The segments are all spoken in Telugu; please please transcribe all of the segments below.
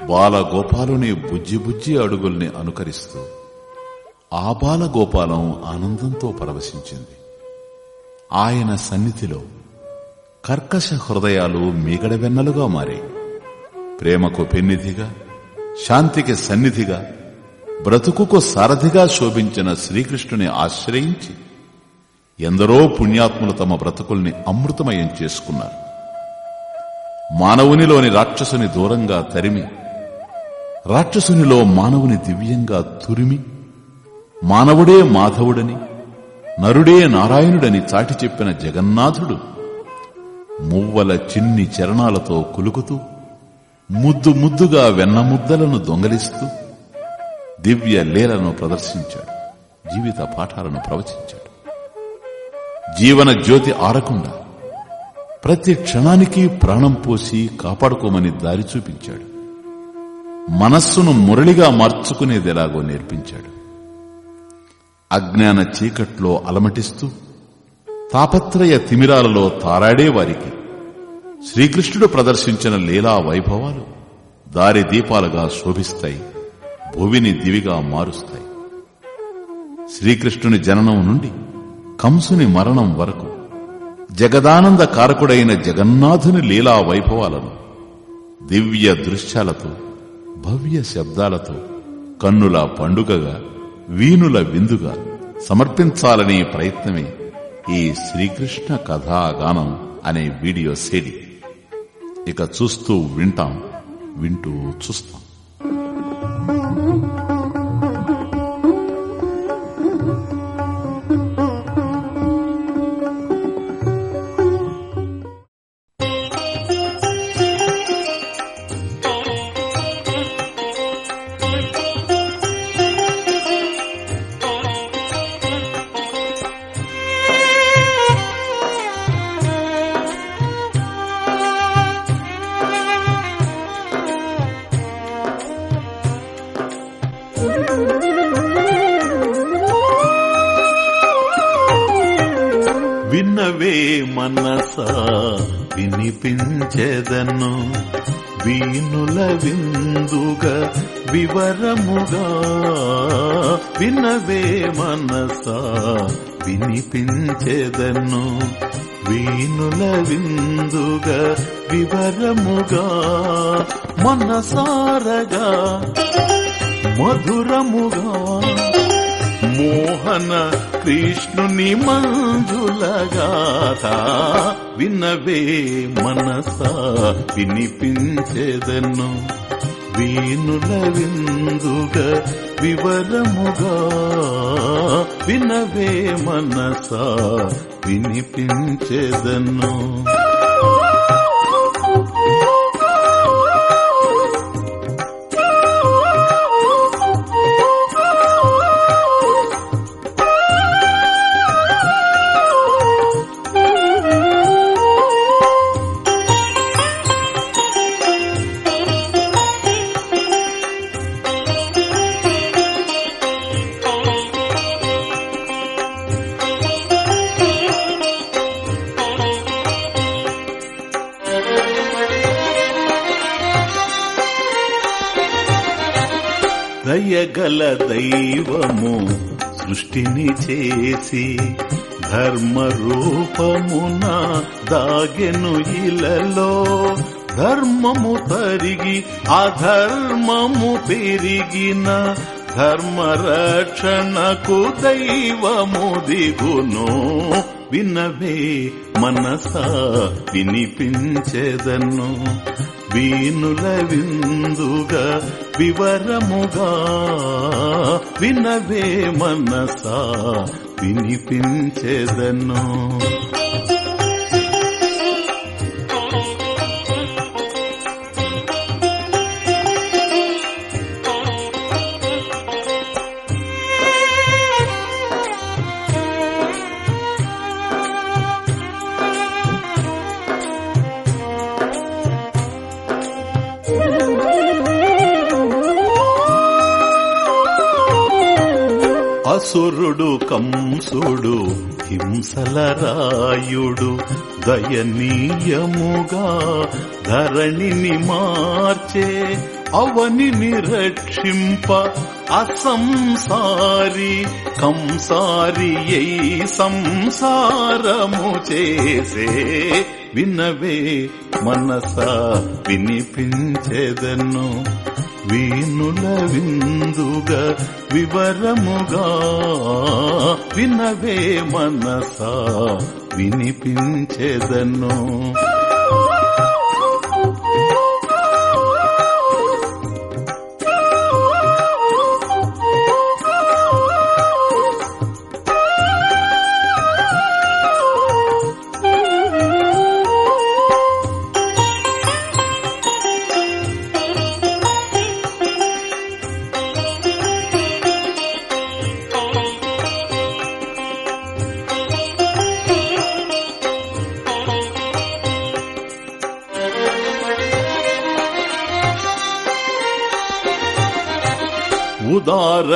బాలగోపాలుని బుజ్జి బుజ్జి అడుగుల్ని అనుకరిస్తూ ఆ బాలగోపాలం ఆనందంతో పరవశించింది. ఆయన సన్నిధిలో కర్కశ హృదయాలు మీగడవెన్నలుగా మారాయి ప్రేమకు పెన్నిధిగా శాంతికి సన్నిధిగా బ్రతుకుకు సారథిగా శోభించిన శ్రీకృష్ణుని ఆశ్రయించి ఎందరో పుణ్యాత్ములు తమ బ్రతుకుల్ని అమృతమయం చేసుకున్నారు. మానవునిలోని రాక్షసుని దూరంగా తరిమి రాక్షసునిలో మానవుని దివ్యంగా తురిమి మానవుడే మాధవుడని నరుడే నారాయణుడని చాటి చెప్పిన జగన్నాథుడు మువ్వల చిన్ని చరణాలతో కులుకుతూ ముద్దు ముద్దుగా వెన్నముద్దలను దొంగలిస్తూ దివ్య లీలను ప్రదర్శించాడు జీవిత పాఠాలను ప్రవచించాడు. జీవన జ్యోతి ఆరకుండా ప్రతి క్షణానికి ప్రాణం పోసి కాపాడుకోమని దారి చూపించాడు. మనస్సును మురళిగా మార్చుకునేదెలాగో నేర్పించాడు. అజ్ఞాన చీకట్లో అలమటిస్తూ తాపత్రయ తిమిరాలలో తారాడే వారికి శ్రీకృష్ణుడు ప్రదర్శించిన లీలా వైభవాలు దారి దీపాలుగా శోభిస్తాయి భువిని దివిగా మారుస్తాయి. శ్రీకృష్ణుని జననం నుండి కంసుని మరణం వరకు జగదానంద కారకుడైన జగన్నాథుని లీలా వైభవాలను దివ్య దృశ్యాలతో భవ్య శబ్దాలతో కన్నుల పండుగగా వీణుల విందుగా సమర్పించాలనే ప్రయత్నమే ఈ శ్రీకృష్ణ కథాగానం అనే వీడియో సేడి. ఇక చూస్తూ వింటాం వింటూ చూస్తాం. స్వరముగా వినవే మనస వినిపించేదను. వీణుల విందుగా వివరముగా మనసారగా మధురముగా మోహన కృష్ణుని మంజులగాథ వినవే మనస వినిపించేదను. వీనుల విందుగా వివరముగా వినవే మనసా వినిపించేదను. దయగల దైవము సృష్టిని చేసి ధర్మ రూపమున దాగెను ఇలలో. ధర్మము తరిగి అధర్మము పెరిగిన ధర్మ రక్షణకు దైవము దిగును. వినవే మనస వినిపించెదను. వీనుల విందుగా వివరముగా వినవే మనస వినిపించెదను. అసురుడు కంసుడు హింసల రాయుడు దయనీయముగా ధరణిని మార్చే అవనిని రక్షింప అసంసారి కంసారి సంసారము చేసే వినవే మనస వినిపించెదను. వీణుల విందుగా వివరముగా వినవే మనసా వినిపించెదను.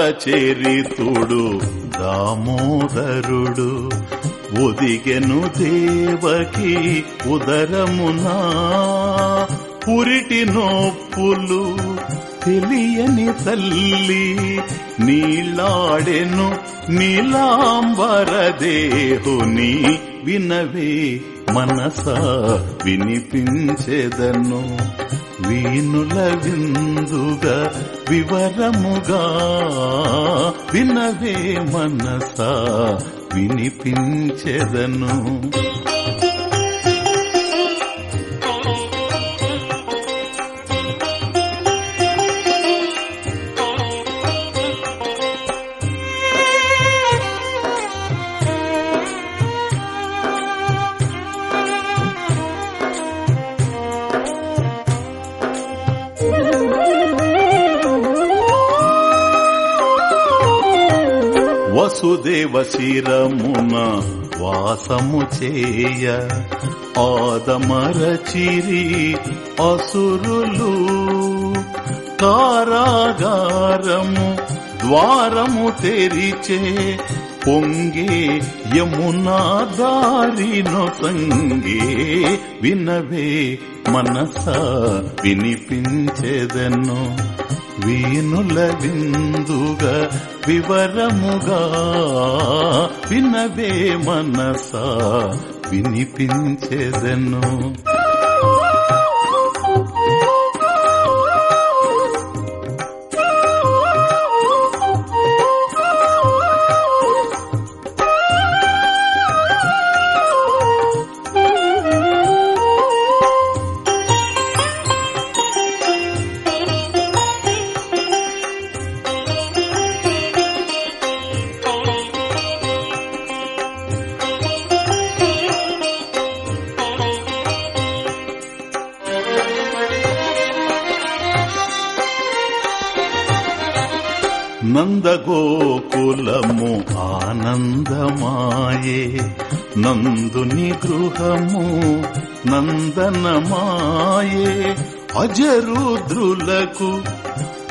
చరితుడు దామోదరుడు. ఒదిగెను దేవకి ఉదరమునా. పురిటి నొప్పులు తెలియని తల్లి నీళ్ళాడెను నీలాంబర దేహుని వినవే. మనస వినిపించేదను. వీనుల విందుగా వివరముగా వినవే మనస వినిపించెదను. దేవ శిరమున వాసము చేయ. ఆదమరచిరి అసురులు కారాగారము ద్వారము తెరిచే. పొంగే యమునా దారిను సంగే వినవే మనస వినిపించెదను. వీనుల విందుగా వివరముగా వినవే మనస వినిపించెదను. చందనమాయే అజరుద్రులకు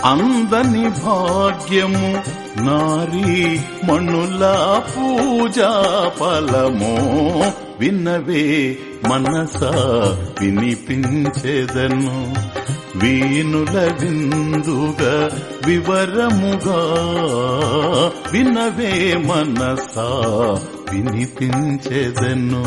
అందని భాగ్యము నారీ మణుల పూజా ఫలమో విన్నవే మనస వినిపించెదను. వీనుల విందుగా వివరముగా వినవే మనస వినిపించెదను.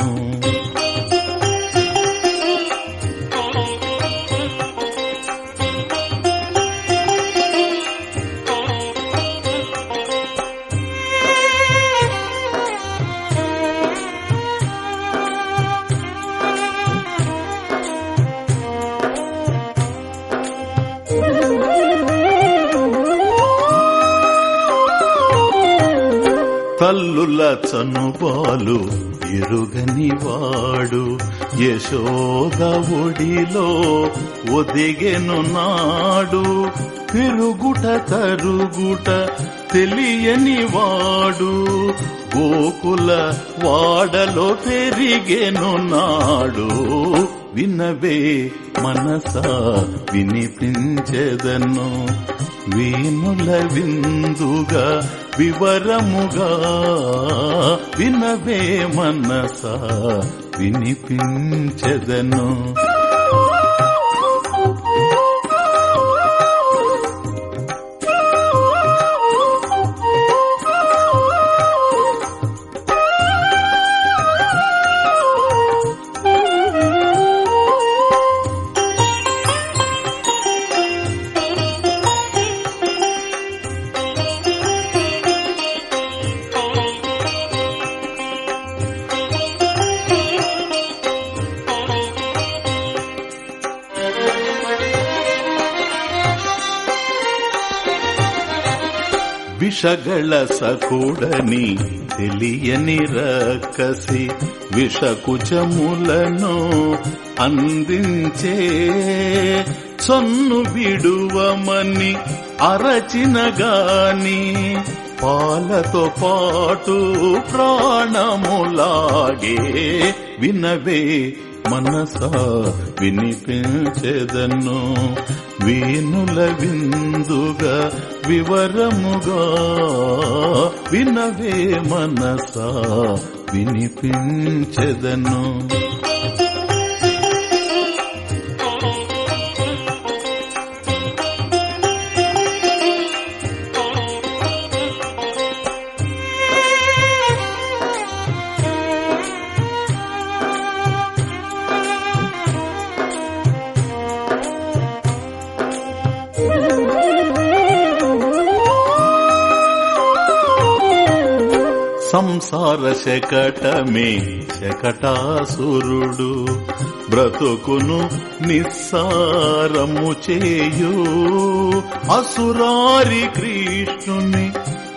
చనుబాలు ఎరుగని వాడు. యశోద ఒడిలో ఒదిగెను నాడు. పెరుగుట తరుగుట తెలియని వాడు. గోకుల వాడలో పెరిగెను నాడు. వినవే మనస వినిపించెదను. వీనుల విందుగా వివరముగా వినవే మనస వినిపించదను. విషಗಳ సకుడని తెలియని రకసి విషకుచములను అందించే సొన్ను విడువమని అరచినగాని పాలతో పాటు ప్రాణములాగే వినవే మనస వినిపించెదను. వీనుల విందుగా వివరముగా వినవే మనసా వినిపించదను. సంసార శకటమే శకటాసురుడు బ్రతుకును నిస్సారము చేయు. అసురారి కృష్ణుని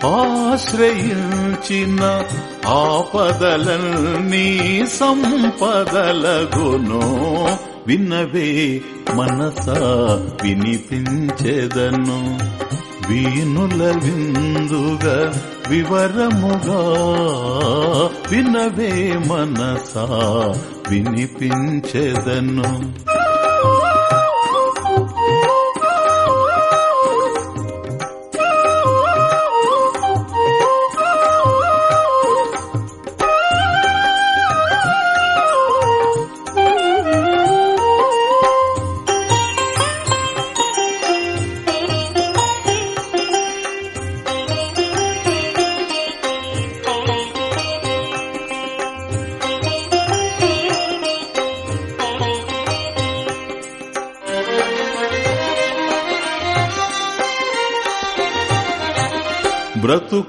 ఆశ్రయించిన ఆపదలన్నీ సంపదలగును వినవే మనస వినిపించెదను. వీనుల విందుగా వివరముగా వినవే మనసా వినిపించెదను.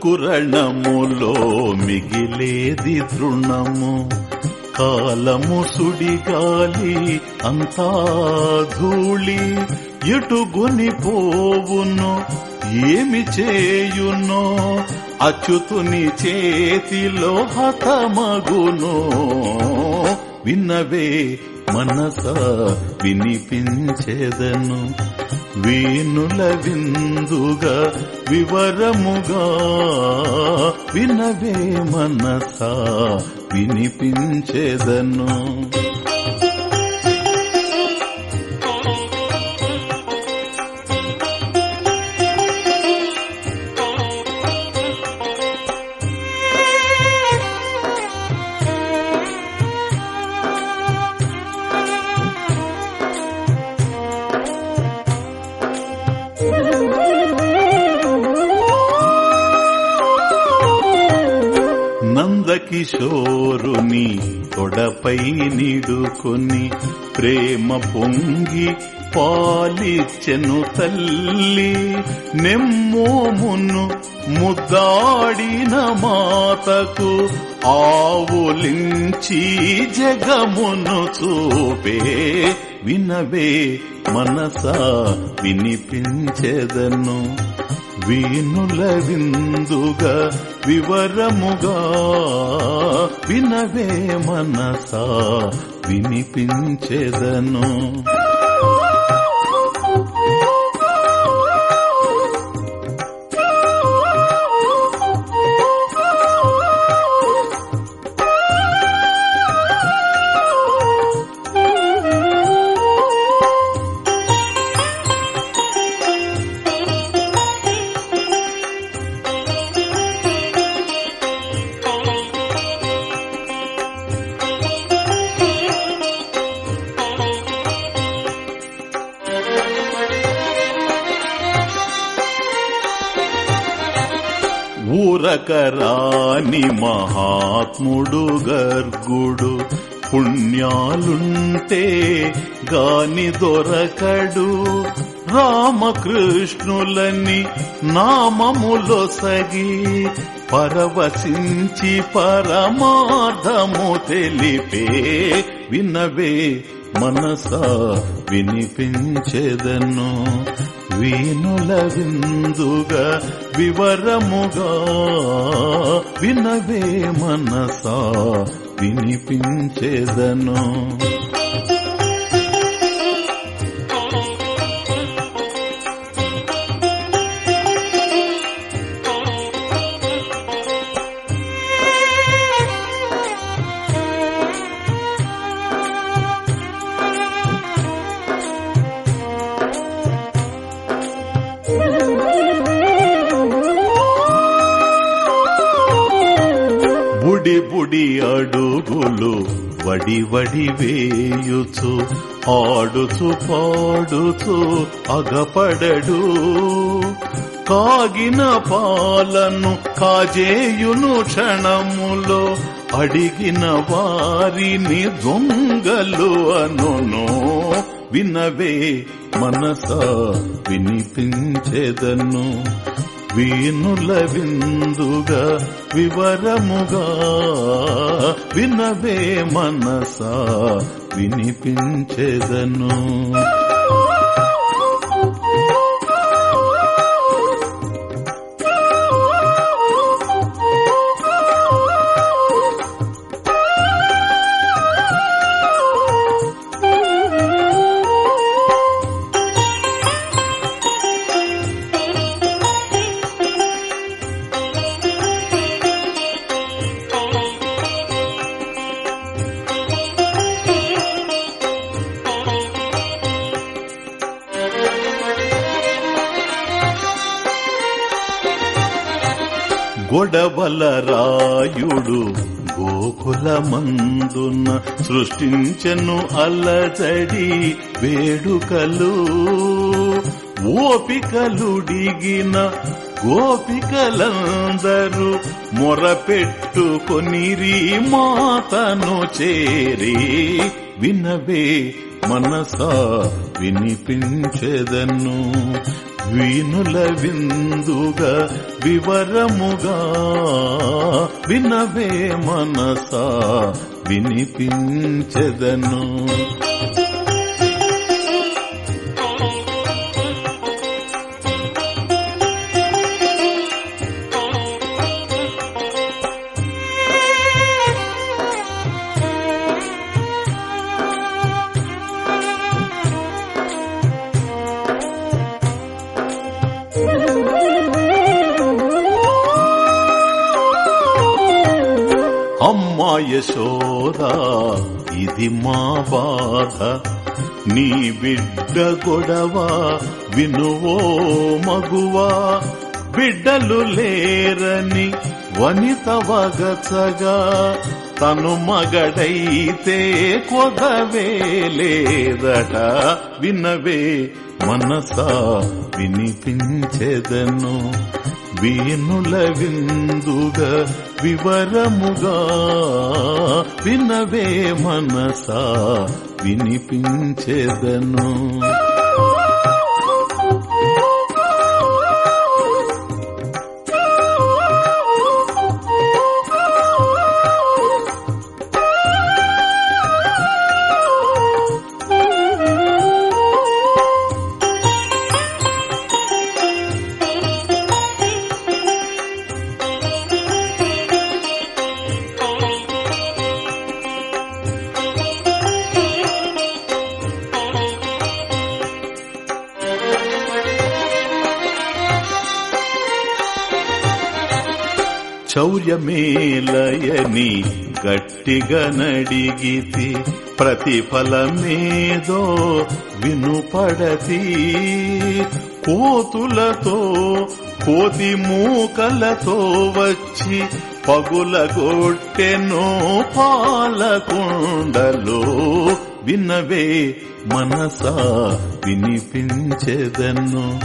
కురణములో మిగిలేది తృణము. కాలము సుడిగాలి అంతా ధూళి. ఎటుగుని పోవును ఏమి చేయునో అచ్యుతుని చేతిలో హతమగును. విన్నవే మనస వినిపించేదను. వీనుల విందుగా వివరముగా వినవే మనస వినిపించేదను. తొడపై ప్రేమ పొంగి పాలిచ్చెను తల్లి నెమ్మోమును ముద్దాడిన మాతకు ఆవులించి జగమును చూపే వినవే మనస వినిపించెదను. వీనుల విందుగా వివరముగా వినవే మనస వినిపించెదను. గాని దొరకడు. రామకృష్ణులని నామములో సగి పరవశించి పరమార్థము తెలిపే వినవే మనసా వినిపించెదను. వీనుల విందుగా వివరముగా వినవే మనసా వినిపించెదను. అడుగులు వడి వడి వేయుచు ఆడుచు పాడుచు అగపడడు. కాగిన పాలను కాజేయును క్షణములో అడిగిన వారిని దొంగలు అనును. వినవే మనస వినిపించేదను. వీనుల విందుగా వివరముగా వినవే మనసా వినిపించెదను. నాదున్న సృష్టించను అల్లచడి వేడుకలు. ఓపికలుడిగిన గోపికలందరూ మొరపెట్టుకొనిరి మాతను చేరి వినవే మనసా వినిపించెదను. వీనుల విందుగా వివరముగా వినవే మనసా వినిపించెదను. అది మా బాధ. నీ బిడ్డ గొడవ వినువో మగువా. బిడ్డలు లేరని వనిత వగచగా. తను మగడైతే కొదవే లేదట. వినవే మనసా వినిపించెదను. వీణుల విందుగా వివరముగా వినవే మనసా వినిపించేదను. మేలయని గట్టిగా నడిగితి ప్రతిఫలమేదో వినుపడతి. కోతులతో కోతి మూకలతో వచ్చి పగులగొట్టెను పాలకుండలో వినవే మనసా వినిపించెదను.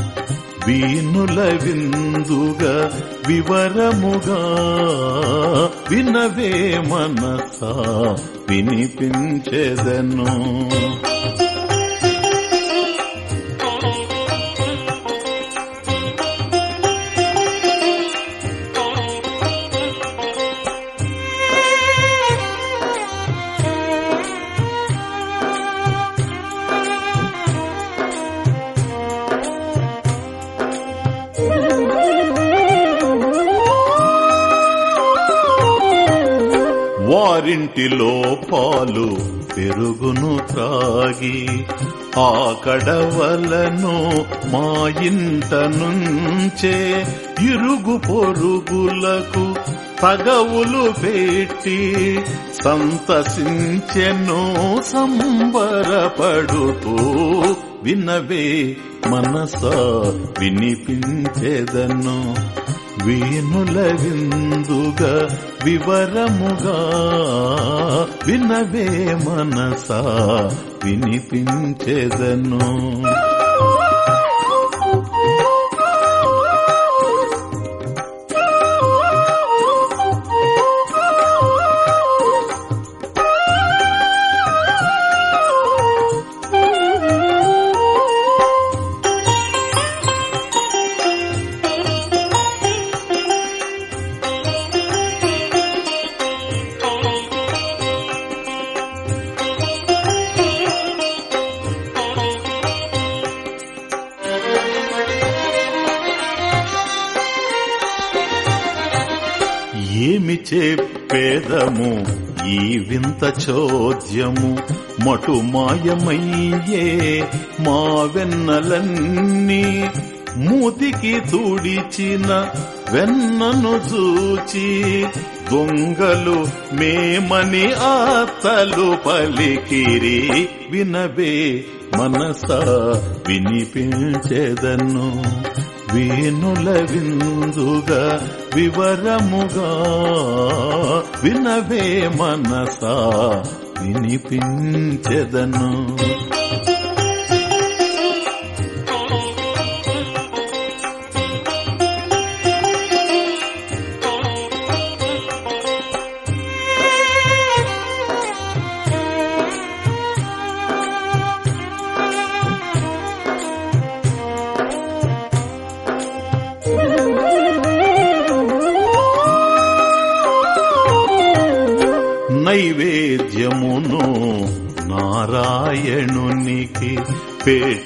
వీనుల విందుగా వివరముగా వినవే మనసా వినిపించెదను. వారింటిలో పాలు పెరుగును త్రాగి ఆ కడవలను మా ఇంట నుంచే ఇరుగు పొరుగులకు తగవులు పెట్టి సంతసించెను సంబరపడుతూ వినవే మనసా వినిపించేదను. వీనుల విందుగా వివరముగా? వినవే మనసా వినిపించెదను. వింత చోద్యము మటు మాయమయ్యే మా వెన్నలన్నీ మూతికి తుడిచిన వెన్నను చూచి దొంగలు మేమని ఆతలు పలికిరి వినబే మనసా వినిపించేదన్ను వీనుల విందుగా వివరముగా వినవే మనసా వినిపించెదను.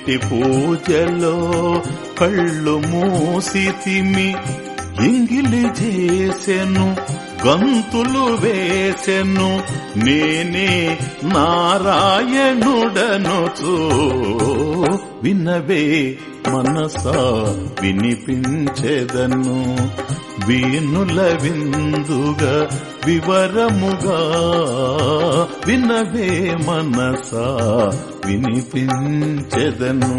పెట్టి పూజలో కళ్ళు మూసితిమి ఇంగిలి చేసెను గంతులు వేసెను నేనే నారాయణుడను చూ వినవే మనసా వినిపించెదను. వీణుల విందుగా వివరముగా వినవే మనసా వినిపించెదను.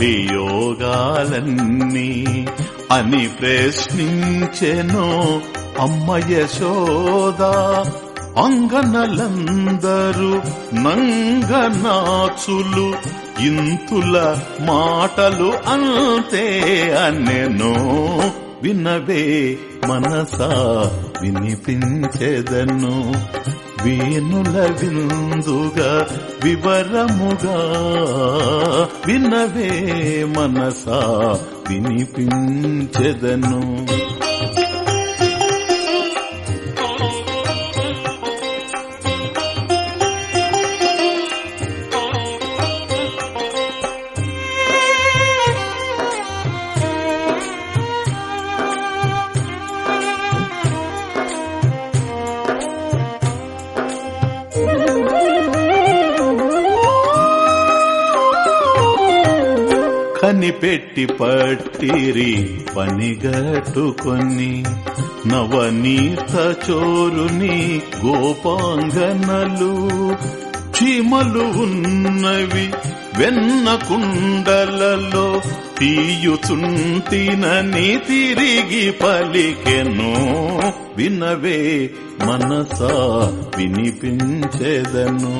అభియోగాలన్నీ అని ప్రశ్నించెను అమ్మ యశోదా. అంగనలందరూ నంగనాచులు ఇంతుల మాటలు అంతే అనెనో వినవే మనసా వినిపించెదను. వీనుల విందుగా వివరముగా వినవే మనసా వినిపించెదను. కనిపెట్టి పట్టిరి పనిగట్టుకొని నవనీత చోరుని గోపాంగనలు చీమలు ఉన్నవి వెన్న కుండలలో తీయుచుంటినని తిరిగి పలికెను వినవే మనసా వినిపించెదను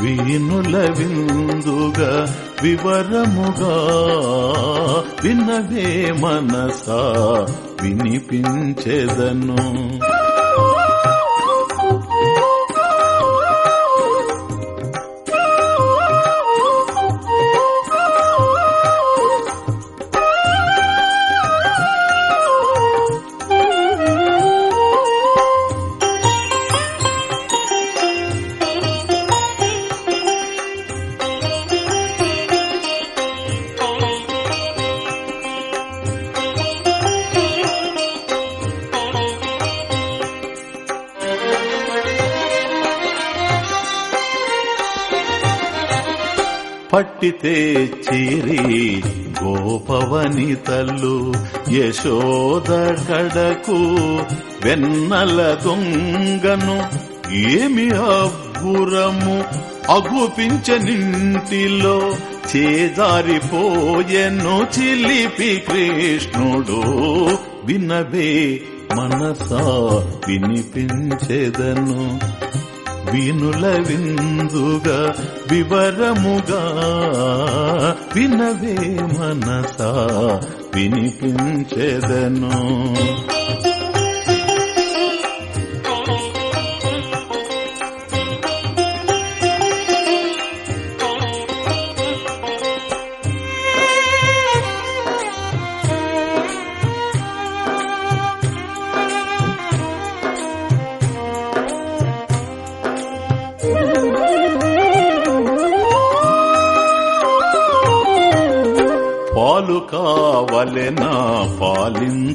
వీనుల విందుగా వివరముగా వినవే మనసా వినిపించెదను. గోపవనితలు యశోద కడకు వెన్నల దొంగను ఏమి అబ్బురము అగుపించనింటిలో చేజారిపోయెను చిలిపి కృష్ణుడు. వినవే మనసా వినిపించెదను. వినుల విందుగా వివరముగా వినవే మనసా వినిపించెదను. పాలెనా పాలించువానికి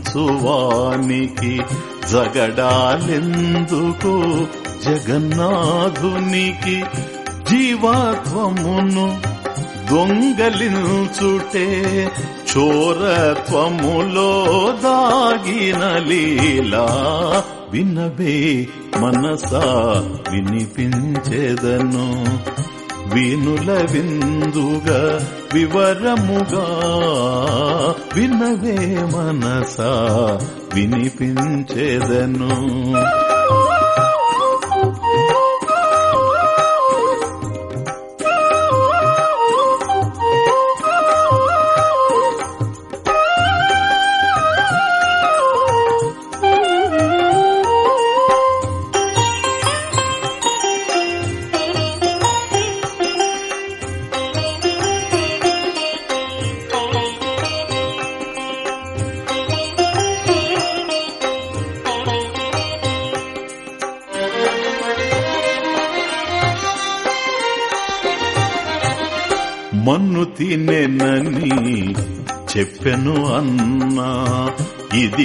జగడాలెందుకు జగన్నాథునికి జీవాత్వమును దొంగలించుటే చోరత్వములో దాగిన లీలా వినబే మనసా వినిపించేదను. వినుల విందుగా వివరముగా వినవే మనసా వినిపించేదను.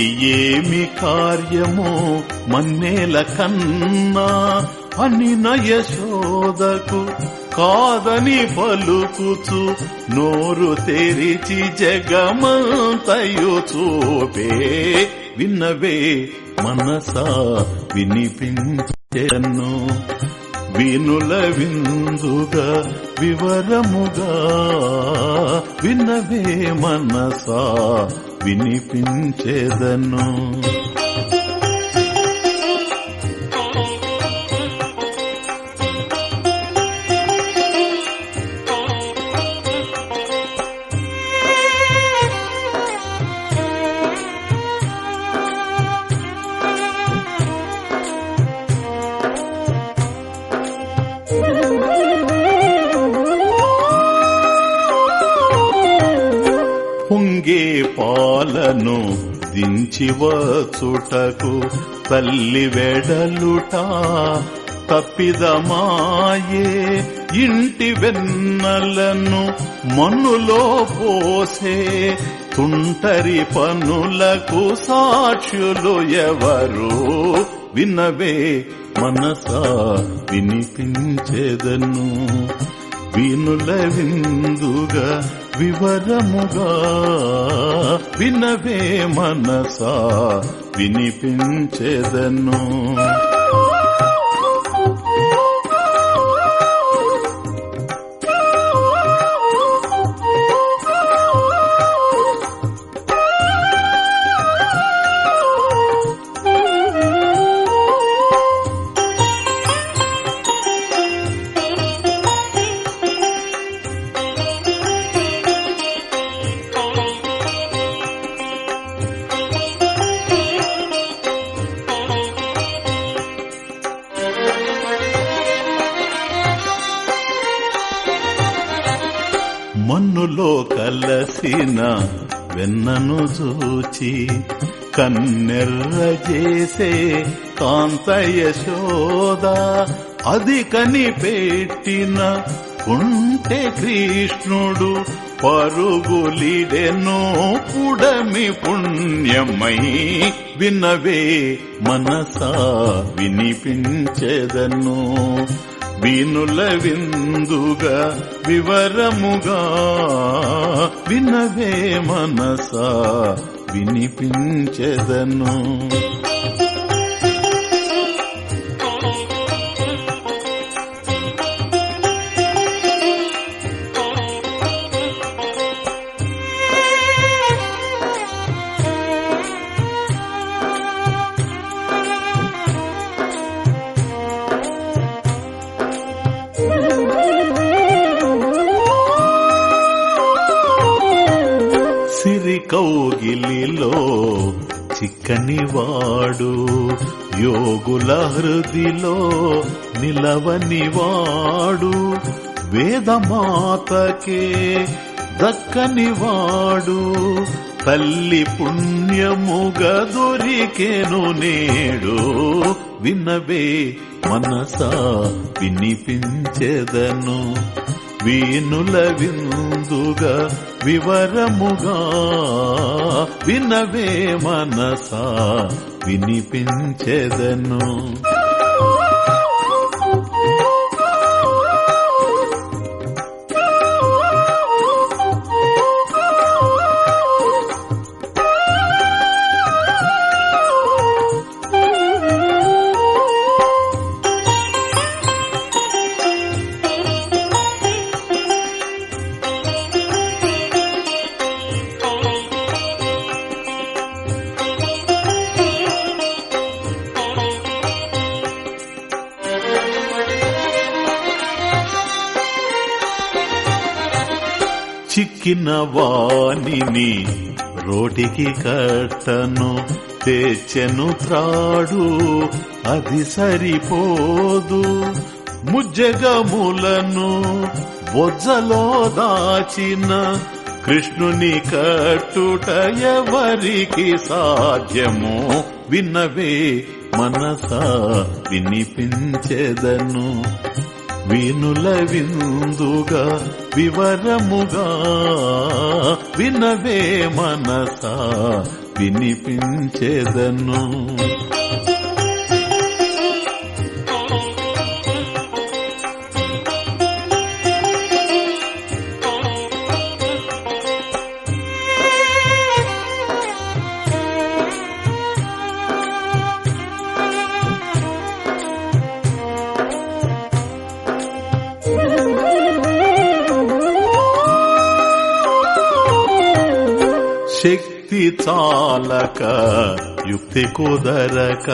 ఇది ఏమి కార్యమో మన్నేల కన్నా? అని నయశోదకు కాదని పలుకుచు నోరు తెరిచి జగమంతయు చూపే విన్నవే మనసా వినిపించెను. వినుల విందుగా వివరముగా విన్నవే మనసా వినిపించేదను. దించివచుటకు తల్లి వెడలుట తప్పిదమాయే ఇంటి వెన్నలను మన్నులో పోసే తుంటరి పనులకు సాక్షులు ఎవరు? వినవే మనసా వినిపించేదను. వినుల విందుగా వివరముగా వినవే మనసా వినిపించేదను. చూచి కన్నెర్ర చేసే కాంతయ్య శోద అది కనిపెట్టిన ఉంటే కృష్ణుడు పరుగులిడెను పుడమి పుణ్యమై వినవే మనసా వినిపించెదను. వినుల విందుగా వివరముగా వినవే మనసా వినిపించెదను. సన్నిధిలో నిలవని వాడు వేదమాతకే దక్కని వాడు. తల్లి పుణ్యముగా దొరికెను నేడు వినవే మనసా వినిపించెదను. వీనుల విందుగా వివరముగా వినవే మనసా వినిపించెదను. రోటికి కట్టను తెచ్చెను త్రాడు అది సరిపోదు. ముజ్జగములను బొజ్జలో దాచిన కృష్ణుని కట్టుట ఎవరికి సాధ్యమో విన్నవే మనసా వినిపించెదను. వినుల విందుగా వివరముగా వినవే మనసా వినిపించేదను. చాలక యుక్తి కుదరక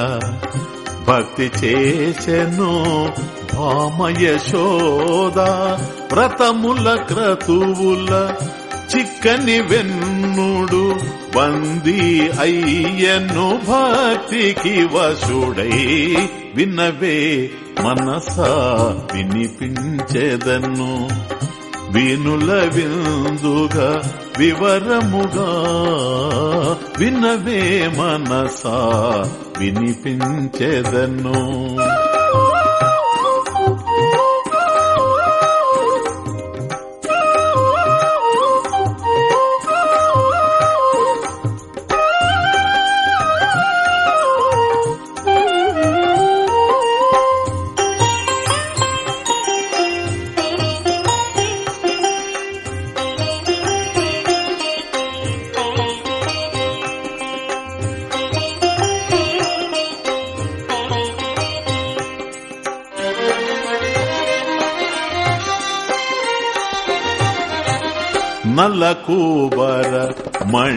భక్తి చేసెను భామయశోద వ్రతముల క్రతువుల చిక్కని వెన్నుడు బందీ అయ్యను భక్తికి వశుడై వినవే మనసా వినిపించేదన్ను వీనుల విందుగా వివరముగా వినవే మనసా వినిపించెదను.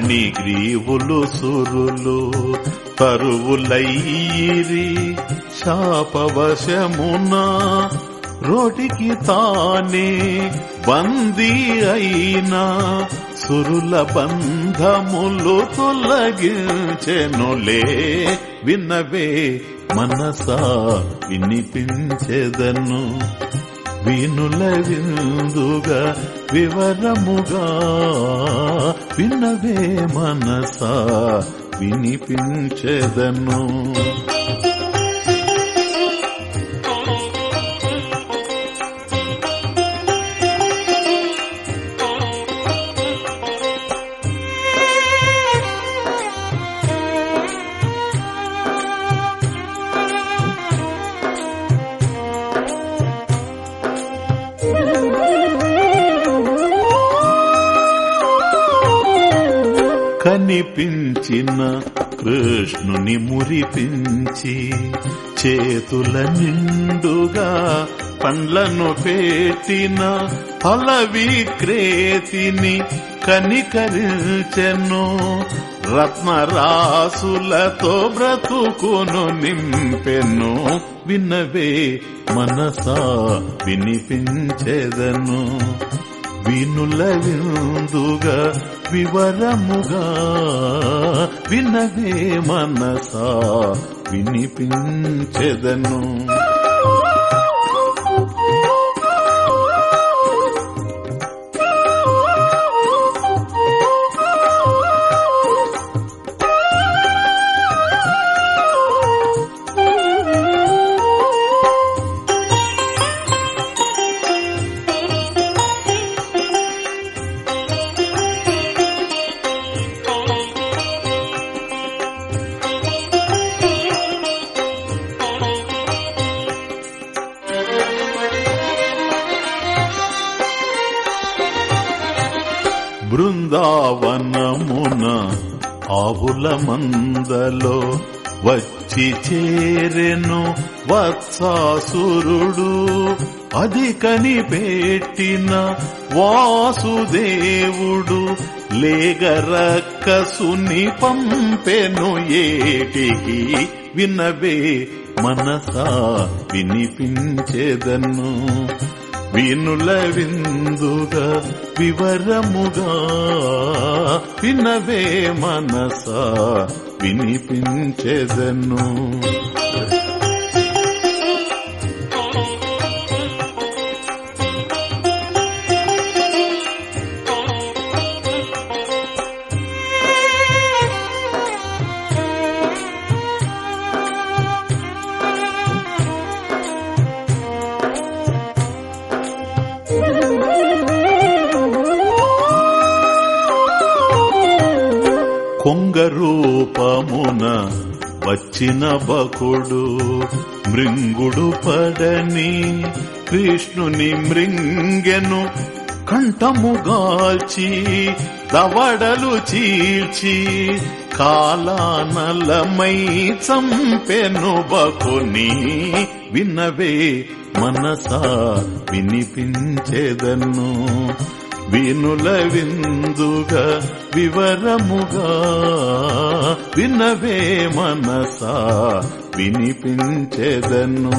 మణిగ్రీవులు సురులు తరువులైరి శాపవశమున రోటికి తానే బందీ అయినా సురుల బంధములు తొలగించెనులే విన్నవే మనసా వినిపించెదను. వినుల విందుగా వివరముగా వినవే మనసా వినిపించెదను. నుని మురిపించి చేతుల నిండుగా పండ్లను పెట్టిన ఫల విక్రేతిని కనికరించెను. రత్నరాసులతో బ్రతుకును నింపెను. వినవే మనసా వినిపించెదను. వినుల విందుగా వివరముగా వినవే మనసా వినిపించెదను. చేరెను వత్సాసురుడు అది కనిపెట్టిన వాసుదేవుడు లేగరక్కసుని పంపెను ఏటికి వినవే మనసా వినిపించెదను. వినుల విందుగా వివరముగా వినవే మనసా వినిపించెదను. వచ్చిన బకుడు మృంగుడు పడని కృష్ణుని మృంగెను కంఠముగాల్చి దవడలు చీల్చి కాలానలమై చంపెను బకుని వినవే మనసా వినిపించేదన్ను వినుల విందుగా వివరముగా వినవే మనసా వినిపించెదను.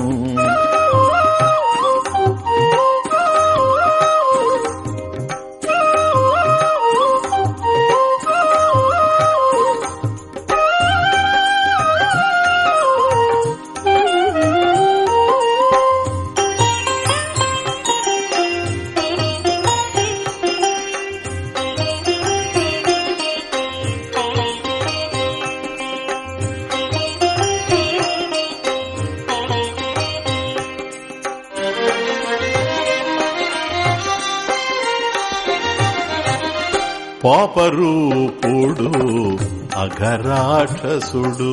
పాపరూపుడు అఘరాక్షసుడు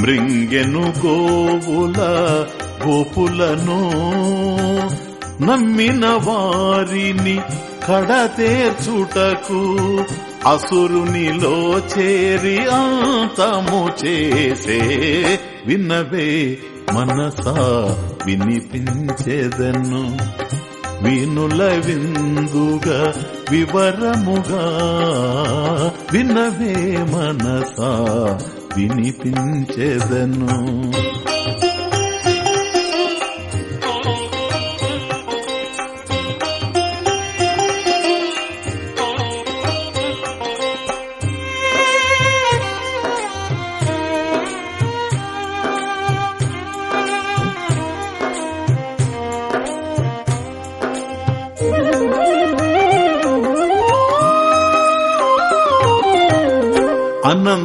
మృంగెను గోవుల గోపులను నమ్మిన వారిని కడతేర్చుటకు అసురునిలో చేరి అంతము చేసే విన్నవే మనసా వినిపించేదను. వినుల విందుగా వివరముగా వినవే మనసా వినిపించెదను.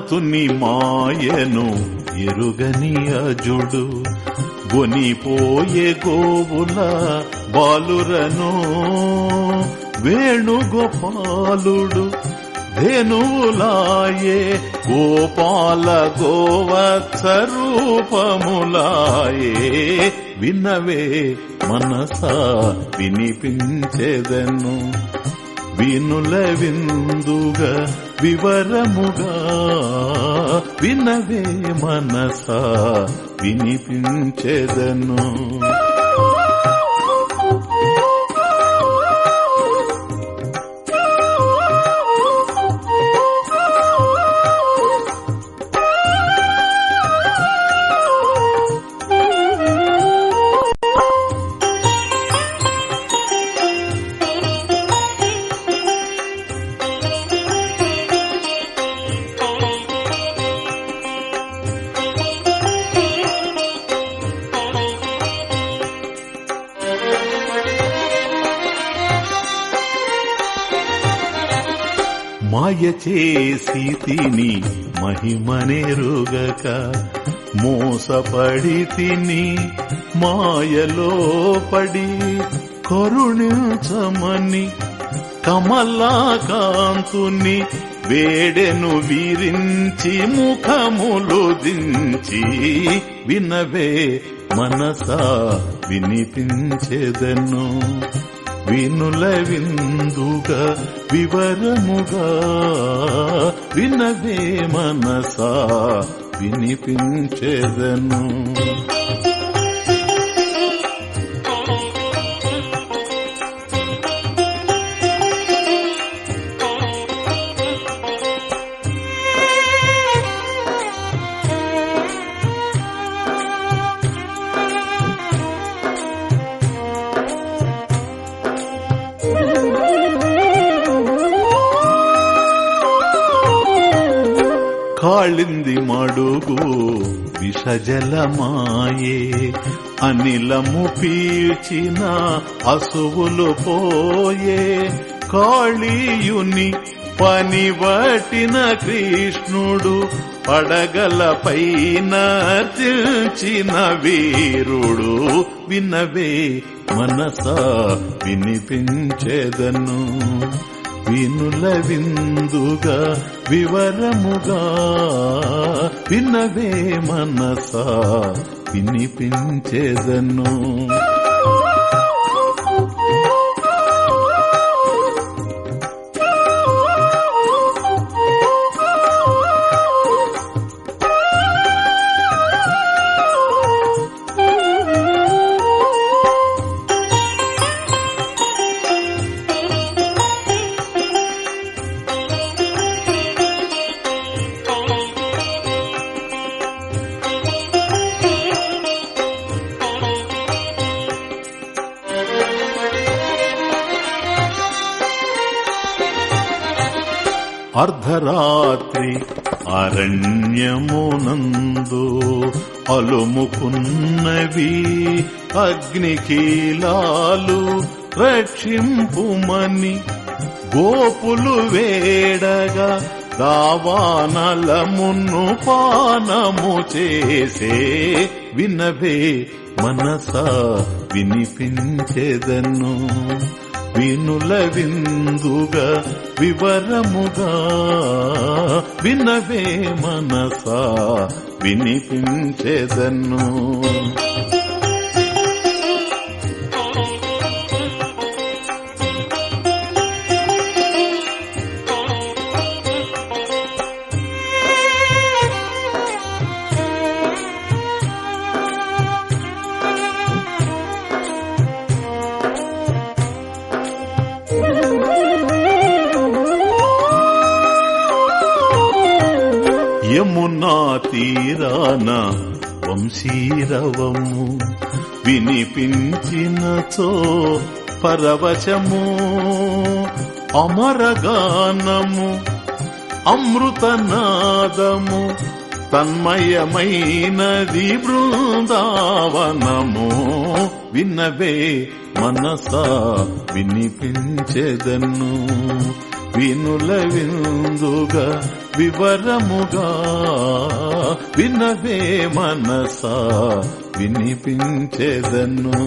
అనంతుని మాయను ఎరుగని అజుడు. గొనిపోయే గోవుల బాలురను వేణుగోపాలుడు. ధేనువులాయే గోపాల గోవత్సరూపములాయే వినవే మనసా వినిపించెదను. వినుల విందుగా వివరముగా వినవే మనసా వినిపించెదను. మాయ చేసి తిని మహిమనెరుగక మోసపడి తిని మాయలో పడి కరుణించమని కమలాకాంతుని వేడెను వీరించి ముఖములు దించి వినవే మనసా వినిపించెదను. వినుల విందుగా వివరముగా వినవే మనసా వినిపించెదను. మడుగు విషజలమాయే. అనిలము పీల్చిన అసువులు పోయే. కాళీయుని పనివటిన కృష్ణుడు పడగలపైన పైన వీరుడు వినవే మనసా వినిపించెదను. వినుల విందుగా వివరముగా వినవే మనసా వినిపించేదను. అగ్నికీలాలు రక్షింపుమని గోపులు వేడగా దావానలమును పానము చేసే వినవే మనస వినిపించేదను. వినుల విందుగా వివరముగా వినవే మనస వినిపించేదను. భైరవము వినిపించినచో పరవశము అమరగానము అమృతనాదము తన్మయమైనది బృందావనము విన్నవే మనసా వినిపించెదను వినుల విందుగా వివరముగా వినవే మనసా వినిపించెదను.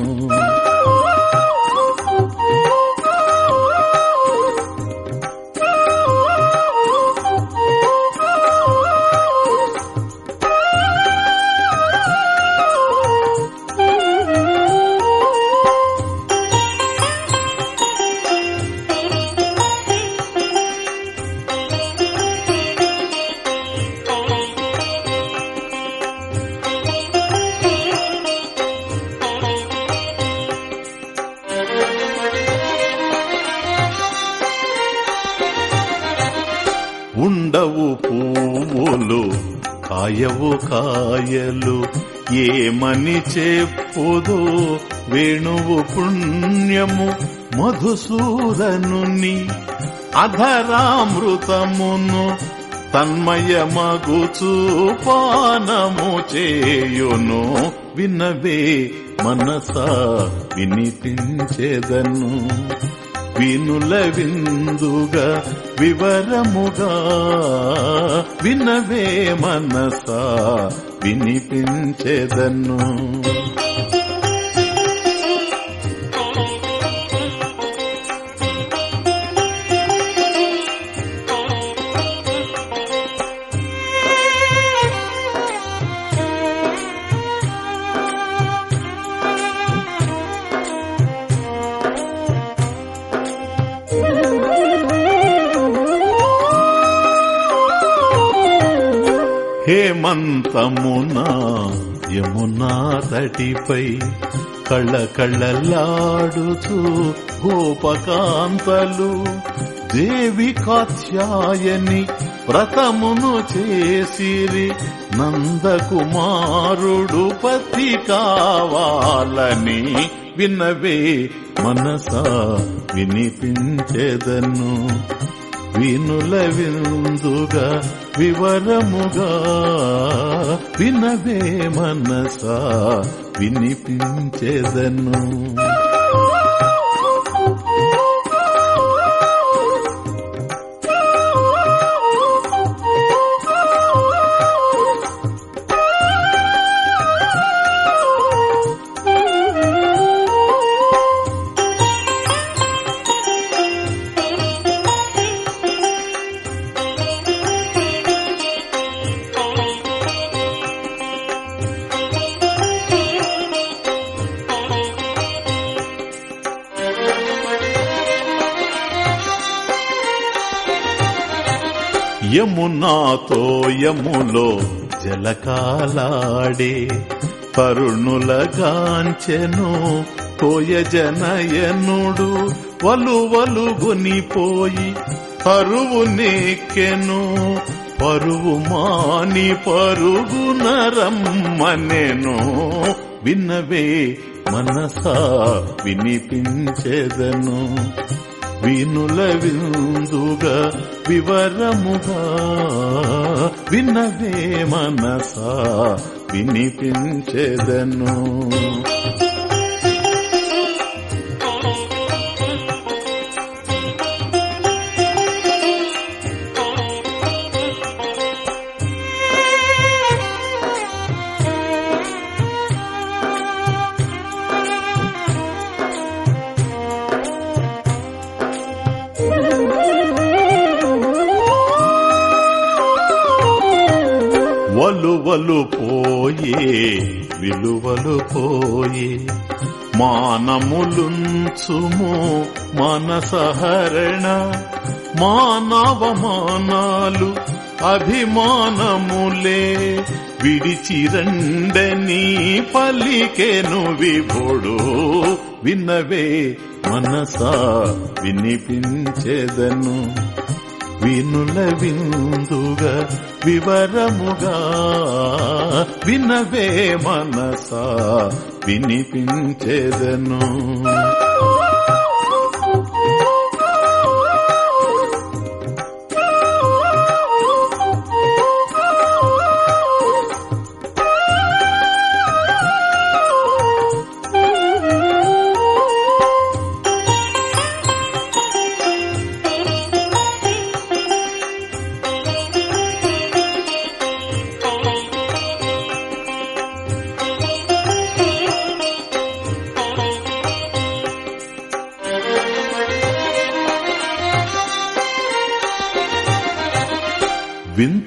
కాయలు ఏమని చెప్పుదో వేణువు పుణ్యము మధుసూదనుని అధరామృతమును తన్మయమగుచు పానము చేయును వినవే మనసా వినిపించేదను. వినుల విందుగా వివరముగా వినవే మనసా వినిపించేదను యమునా తటిపై కళ్ళకళ్ళలాడుచు గోపకాంతలు దేవి కాత్యాయని వ్రతమును చేసిరి నందకుమారుడు పతి కావాలని వినవే మనసా వినిపించెదను. వినుల విందుగా వివరముగా వినవే మనసా వినిపించేదను. హృదయములో జలకాలాడే తరుణులగాంచెను కోయజనయనుడు వలు వలువలుగునిపోయి పరువు నేకెను పరువు మాని పరుగు నరమ్మనెను విన్నవే మనసా వినిపించెదను వినుల విందుగా వివరముగా వినవే మనసా వినిపించెదను. విలువలు పోయే మానములుంచుము మనసహరణ మానవమానాలు అభిమానములే. విడిచిరండని పలికెను విభుడు విన్నవే మనసా వినిపించేదను. వినుల విందుగా వివరముగా వినవే మనసా వినిపించేదను.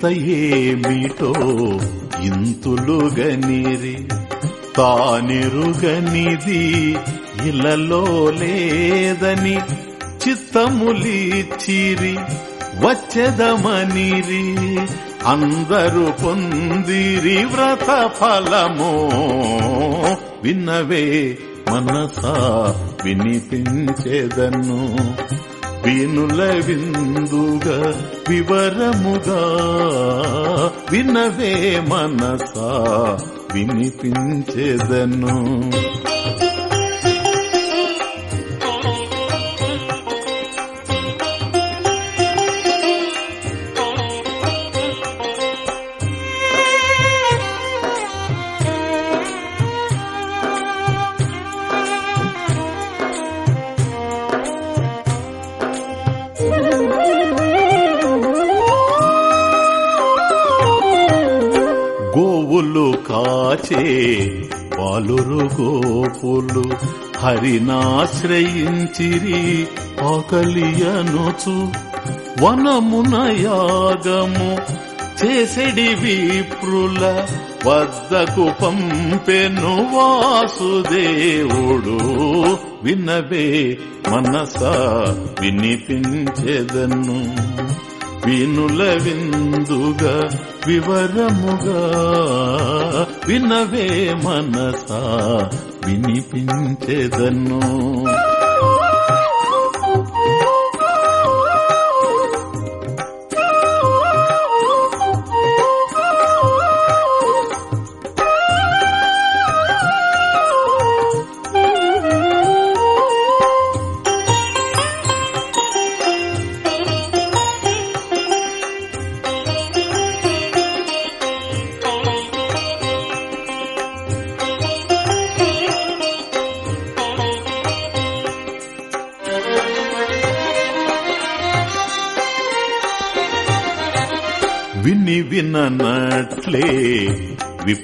వింత ఏమిటో ఇంతులుగనిరి తానిరుగనిది ఇలలో లేదని చిత్తములిచ్చిరి వచ్చదమనిరి అందరు పొందిరి వ్రత ఫలమో విన్నవే మనసా వినిపించేదన్ను వినుల విందుగా వివరముగా వినవే మనసా వినిపించేదను. గోపులు హరినాశ్రయించిరి ఆకలియనుచు వనమున యాగము చేసెడి విప్రుల వద్దకు పంపెను వాసుదేవుడు. వినవే మనస వినిపించెదను. వినుల విందుగా వివరముగా వినవే మనసా వినిపించెదను.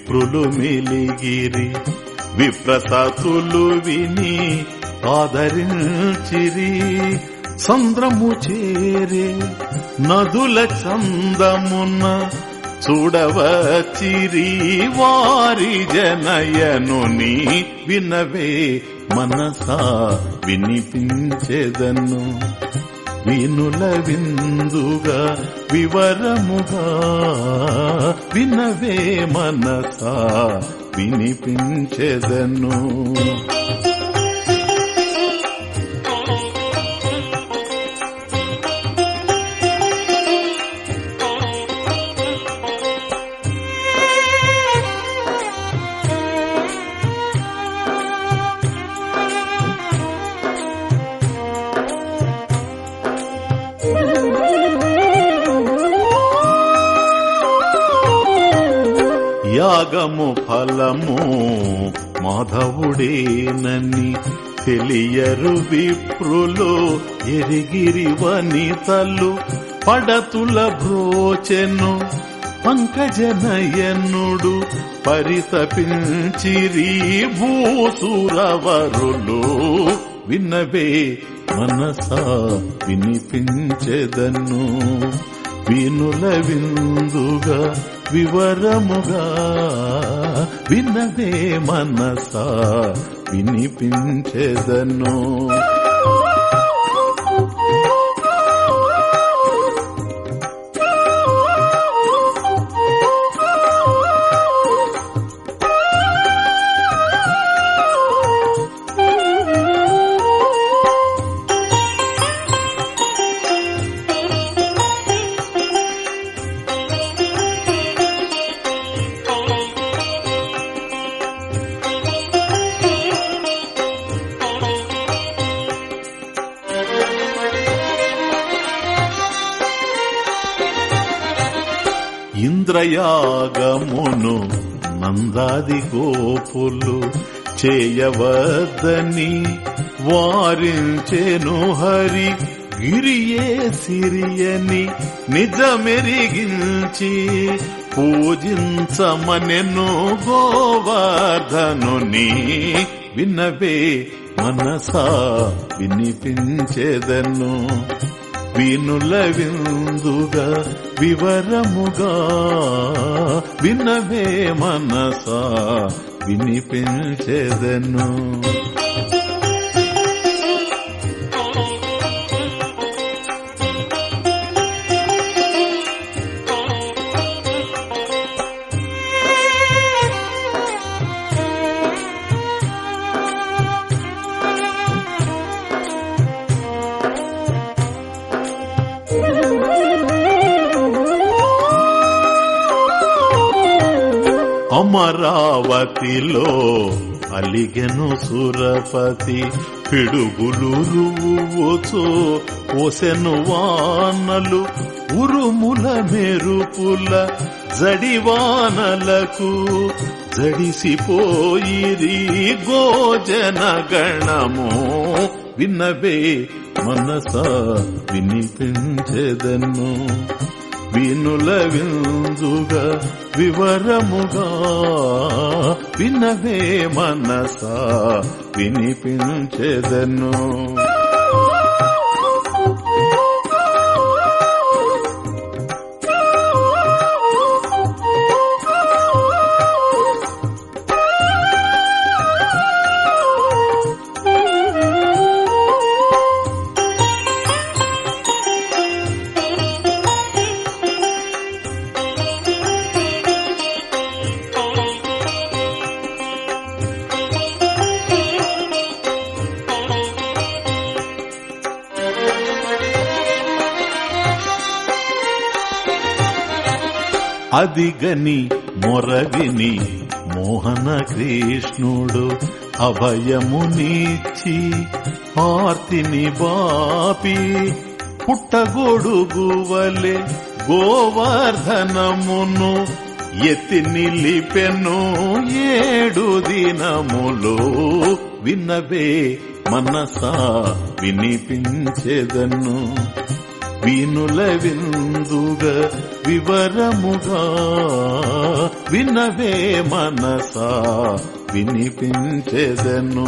విప్రులు మిలిగిరి విప్రసతులు విని ఆదరించిరి. సంద్రము చేరే నదుల చందమున్న చూడవచ్చిరి. వారి జనయనుని వినవే మనసా వినిపించెదను. వినుల విందుగా వివరముగా వినవే మనసా వినిపించెదను. భాగము ఫలము మాధవుడేనని తెలియరు విప్రులు ఎరిగిరి వనితలు పడతుల భ్రోచెను పంకజనయనుడు పరితపించిరి భూసురవరులు విన్నవే మనసా వినిపించెదను. వినుల విందుగా వివరముగా వినవే మనసా వినిపించెదను. నందాది గోపులు చేయవద్దని వారించెను హరి గిరియే సిరియని నిజమెరిగించి పూజించమనెను గోవర్ధనుని విన్నవే మనసా వినిపించెదను. వినుల విందుగా వివరముగా వినవే మనసా వినిపించెదను. అమరావతిలో అలిగెను సురపతి పిడుగులు రువ్వుచో ఓసెను వానలు ఉరుముల మెరుపుల జడివానలకు జడిసిపోయిరి గోజన గణము. విన్నవే మనస వినిపించెదన్ను వినుల విందుగా వివరముగా వినవే మనసా వినిపించెదను. అదిగని మొరవిని మోహన కృష్ణుడు అభయమునిచ్చి ఆర్తిని బాపి పుట్టగొడుగువలే గోవర్ధనమును ఎత్తి నిలిపెను ఏడు దినములు విన్నవే మనసా వినిపించెదను. వినుల విందుగా వివరముగా వినవే మనసా వినిపించెదను.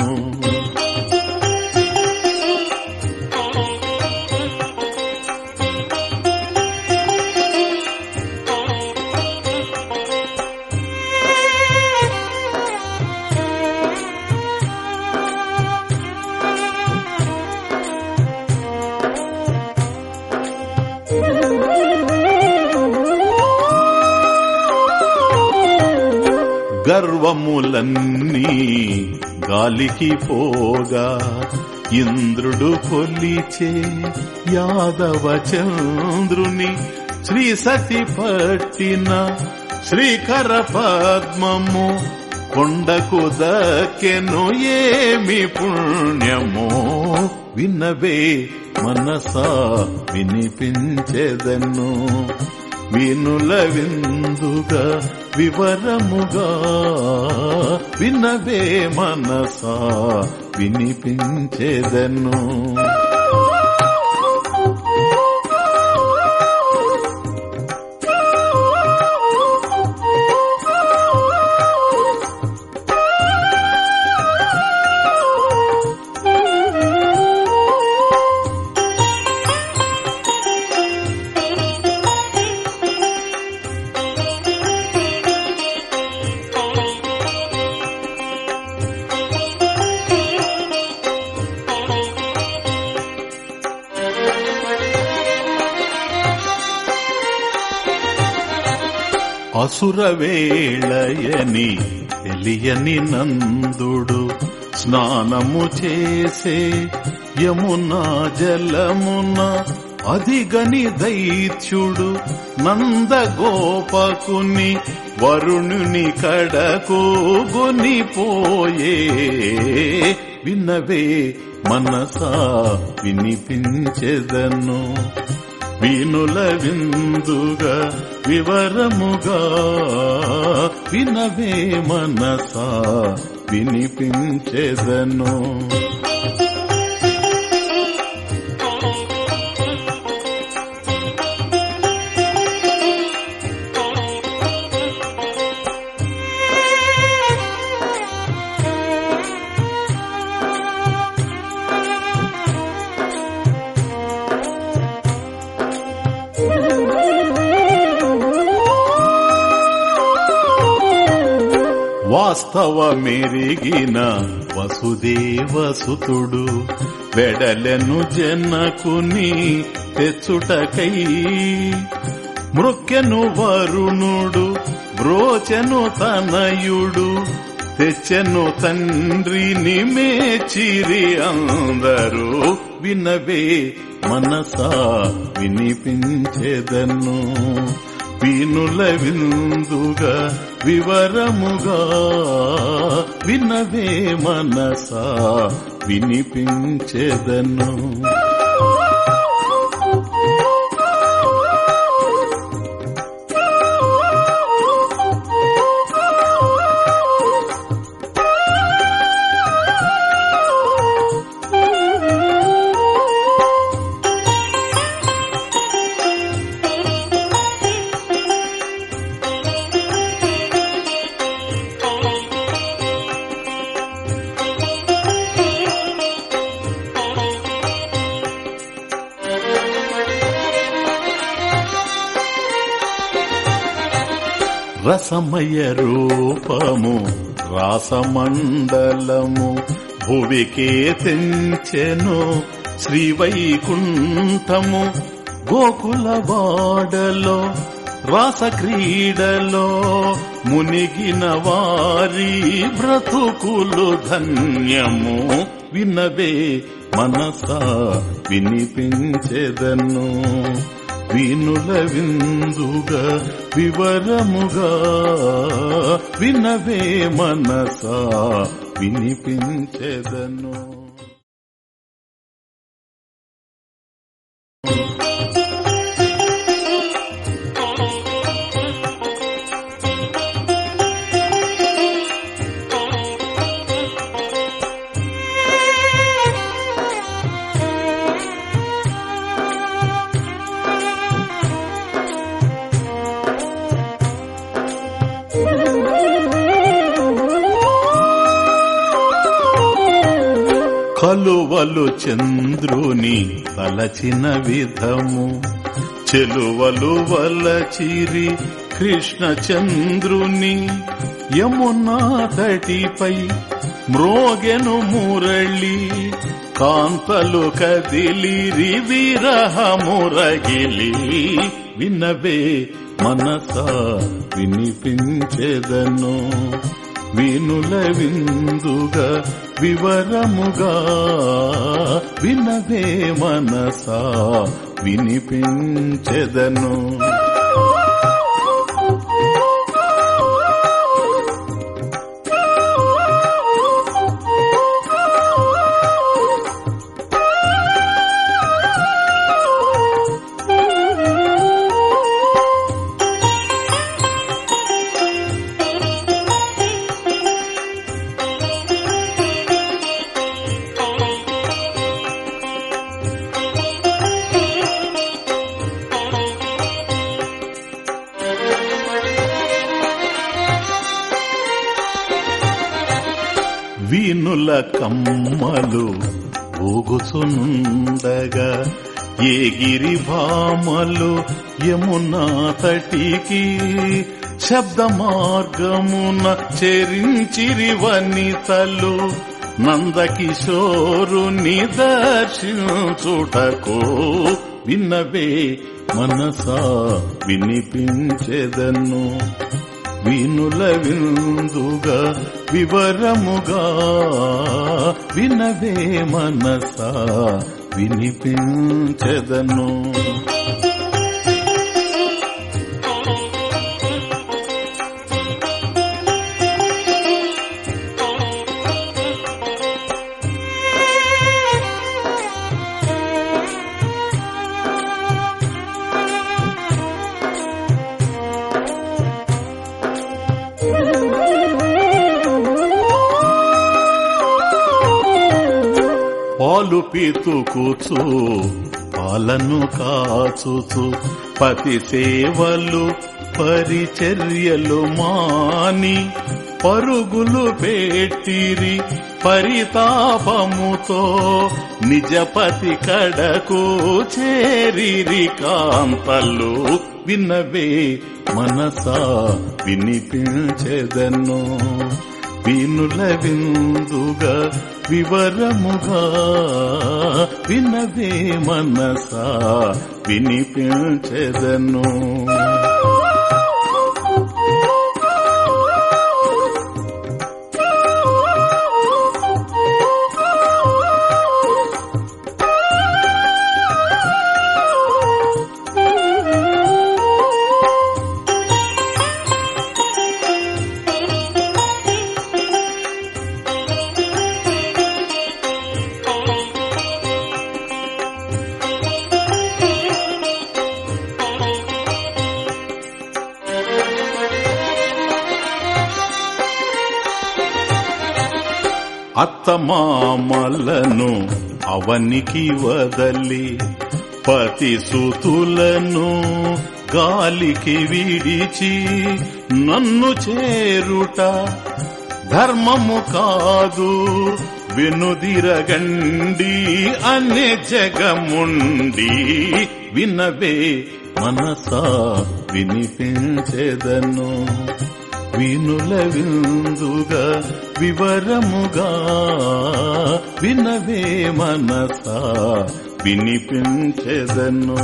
గర్వములన్నీ గాలికి పోగా ఇంద్రుడు కొలిచే యాదవ చంద్రుని శ్రీ సతి పట్టిన శ్రీకర పద్మము కొండకు దక్కెను ఏమి పుణ్యమో వినవే మనసా వినిపించెదను. వినుల విందుగా వివరముగా వినవే మనసా వినిపించేదను. అసురవేళయని తెలియని నందుడు స్నానము చేసే యమునా జలమున అధిగని దైత్యుడు నందగోపకుని వరుణుని కడకు పోయే. విన్నవే మనసా వినిపించెదను. వినుల విందుగా వివరముగా వినవే మనసా వినిపించెదను. వాస్తవ మెరిగిన వసుదేవసుతుడు వెడలెను జనకుని తెచ్చుటకై. మృక్కెను వరుణుడు బ్రోచెను తనయుడు. తెచ్చెను తండ్రిని మేచిరి అందరూ వినవే మనసా వినిపించేదన్ను పీనుల విందుగా వివరముగా వినవే మనసా వినిపించెదను. రసమయ రూపము రాసమండలము భువికే తెంచెను శ్రీవైకుంఠము. గోకుల వాడలో రాసక్రీడలో మునిగిన వారి బ్రతుకులు ధన్యము. వినవే మనసా వినిపించెదను. వీనుల విందుగా వివరముగా వినవే మనసా వినిపించెదను. కలువలు చంద్రుని తలచిన విధము. చెలువలు వలచిరి కృష్ణ చంద్రుని యమునా తటిపై మ్రోగెను మురళి. కాంతలు కదిలిరి విరహమురగిలి. వినవే మనస వినిపించెదను. వినుల విందుగా వివరముగా వినవే మనసా వినిపించెదను. భామలు యమునా తటికి శబ్ద మార్గమున చెరించిరి వనితలు నందకిశోరుని దర్శించుటకు విన్నవే మనసా వినిపించెదను. వినుల విందుగా వివరముగా వినవే మనసా వినిపించదను. పీతుకుచు పాలను కాచుచు పతి సేవలు పరిచర్యలు మాని పరుగులు పెట్టిరి పరితాపముతో నిజపతి కడకు చేరిరి కాంతలు వినవే మనసా వినిపించెదన్నో వినుల విందుగా వివరముగా వినవే మనసా వినిపించెదను. అవనికి వదలి పతి సుతులను గాలికి విడిచి నన్ను చేరుట ధర్మము కాదు వినుదిరగండి అనే జగముండి వినవే మనసా వినిపించెదను. వినుల విందుగా వివరముగా వినవే మనసా వినిపించెదను.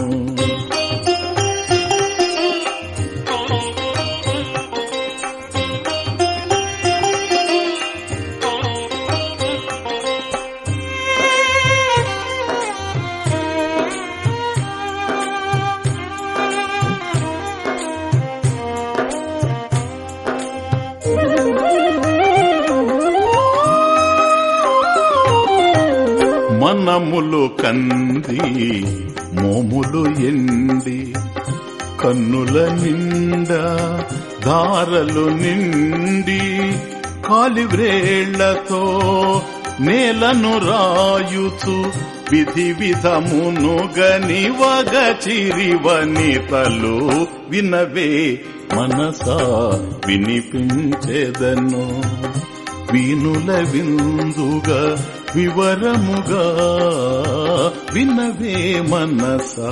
కంది మోములు ఎండి కన్నుల నిండా దారలు నిండి కాలివ్రేళ్ళతో నేలను రాయుచు విధి విధమును గని వగ చిరివనితలు వినవే మనసా వినిపించేదను. వీనుల విందుగా వివరముగా వినవే మనసా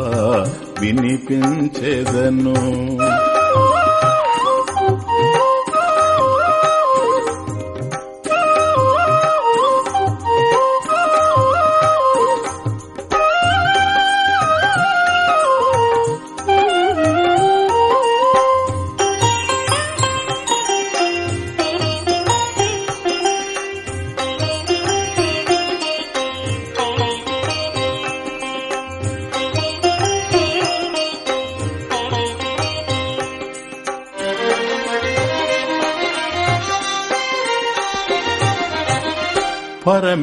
వినిపించెదను.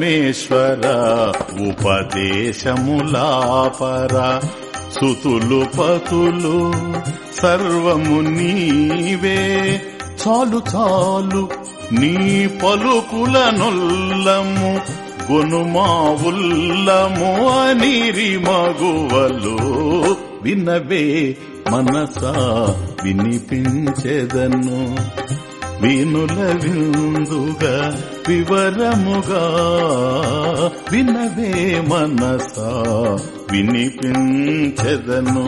పరమేశ్వర ఉపదేశములాపర సుతులు పతులు సర్వము నీవే. చాలు చాలు నీ పలుకుల నొల్లము గొనుమా ఉల్లము అనిరి మగువలు. వినవే మనసా వినిపించెదను. వినుల విందుగా వివరముగా వినవే మనసా వినిపించదను.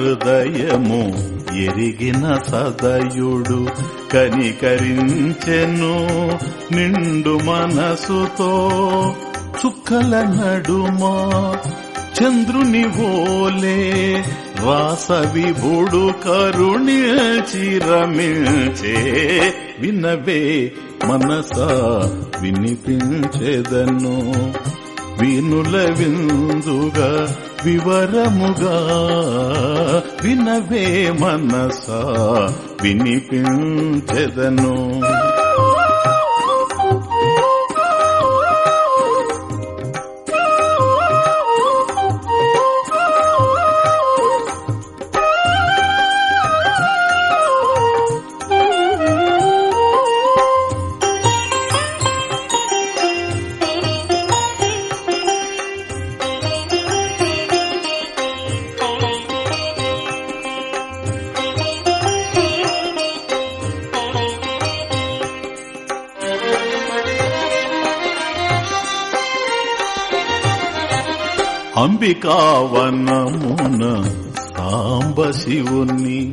హృదయము ఎరిగిన సదయుడు కనికరించెను నిండు మనసుతో. చుక్కల నడుమా చంద్రుని ఓలే రాస విభుడు కరుణిచిరమిల్చే వినవే మనసా వినిపించెదను. వినుల విందుగా వివరముగా వినవే మనసా వినిపించెదను. కావనమున సాంబ శివుణ్ణి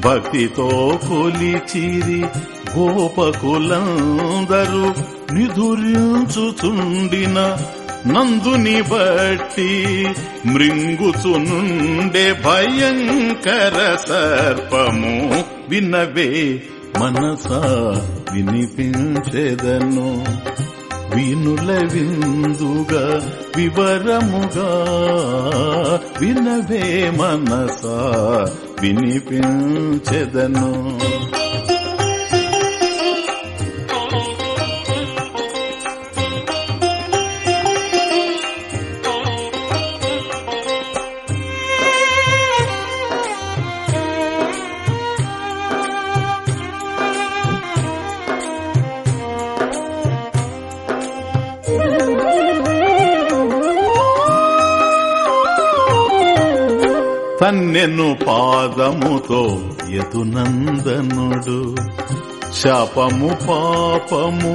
భక్తితో కొలిచిరి గోపకులందరూ నిదురించుచుండిన నందుని బట్టి మృంగుచునుండే భయంకర సర్పము వినవే మనసా వినిపించెదను. వినుల విందుగా వివరముగా వినవే మనసా వినిపించెదను. తన్నెను పాదముతో యదునందనుడు శాపము పాపము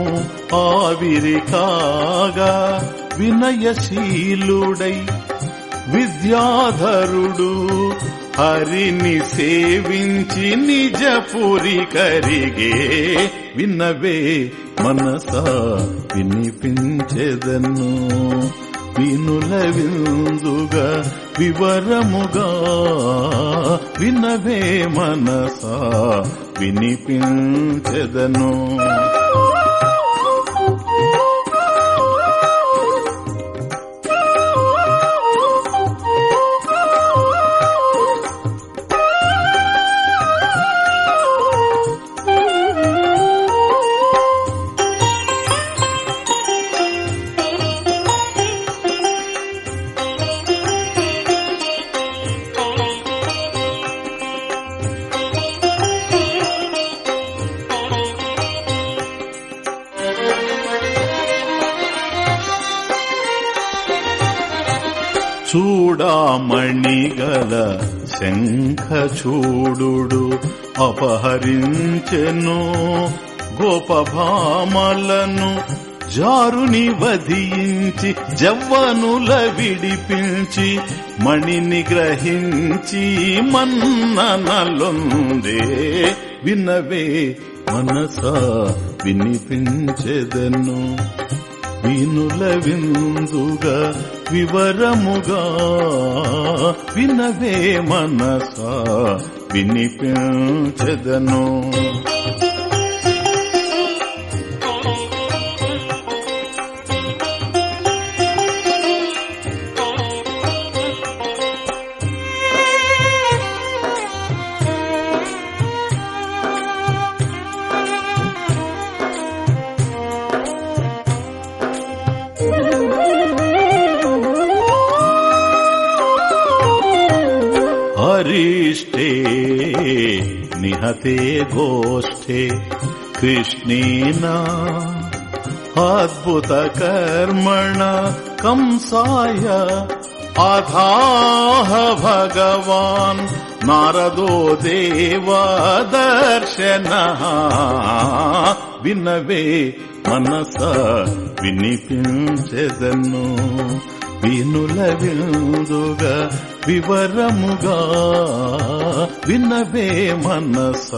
ఆవిరి కాగా వినయశీలుడై విద్యాధరుడు హరిని సేవించి నిజపురి కరిగే వినవే మనస వినిపించెదను. వినుల విందుగా వివరముగా వినవే మనసా వినిపించెదను. శంఖ చూడు అపహరించెను గోపభామలను జారుని వధించి జవ్వనుల విడిపించి మణిని గ్రహించి మన్ననలుందే. వినవే మనస వినిపించెదను వినుల విందుగా వివరముగా వినవే మనసా వినిపించదను. ते गोष्ठे कृष्णेन अद्भुतकर्मण कंसाय अथाः भगवान् नारदो देवदर्शनः विनवे मनस विनिपिञ्जन् వినుల విందుగా వివరముగా వినవే మనస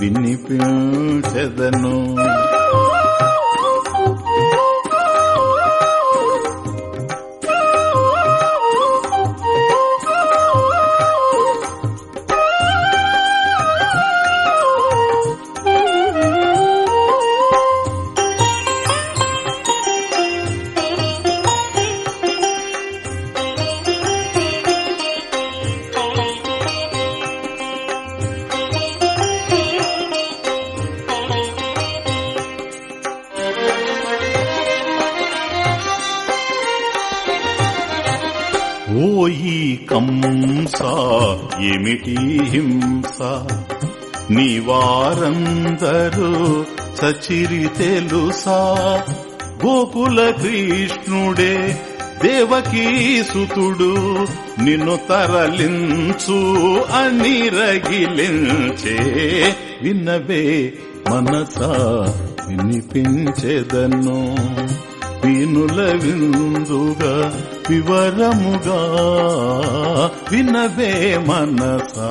వినిపించదను. వారందరూ సచిరి తెలుసా? గోకుల కృష్ణుడే దేవకీ సుతుడు నిన్ను తరలించు అని రగిలించే విన్నవే మనసా వినిపించేదన్ను వినుల విందుగా వివరముగా వినవే మనసా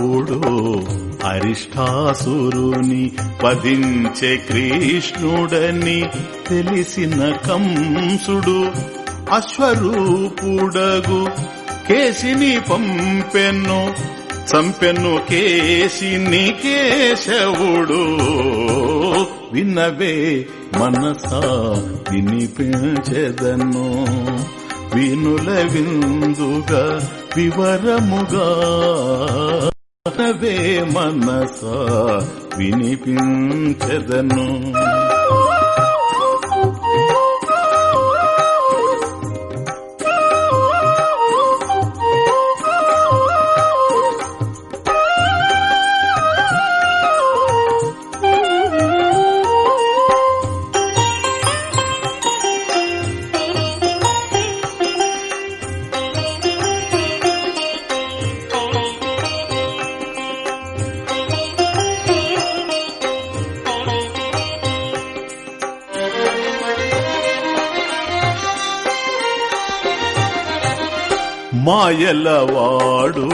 అప్పుడు అరిష్టాసురుని వధించే కృష్ణుడని తెలిసిన కంసుడు అశ్వరూపుడగు కేసిని పంపెన్ను చంపెన్ను కేసిని కేశవుడు. విన్నవే మనసా వినిపించెదను వినుల విందుగా వివరముగా. వినవే మనసా వినిపించెదను. గెలవాడు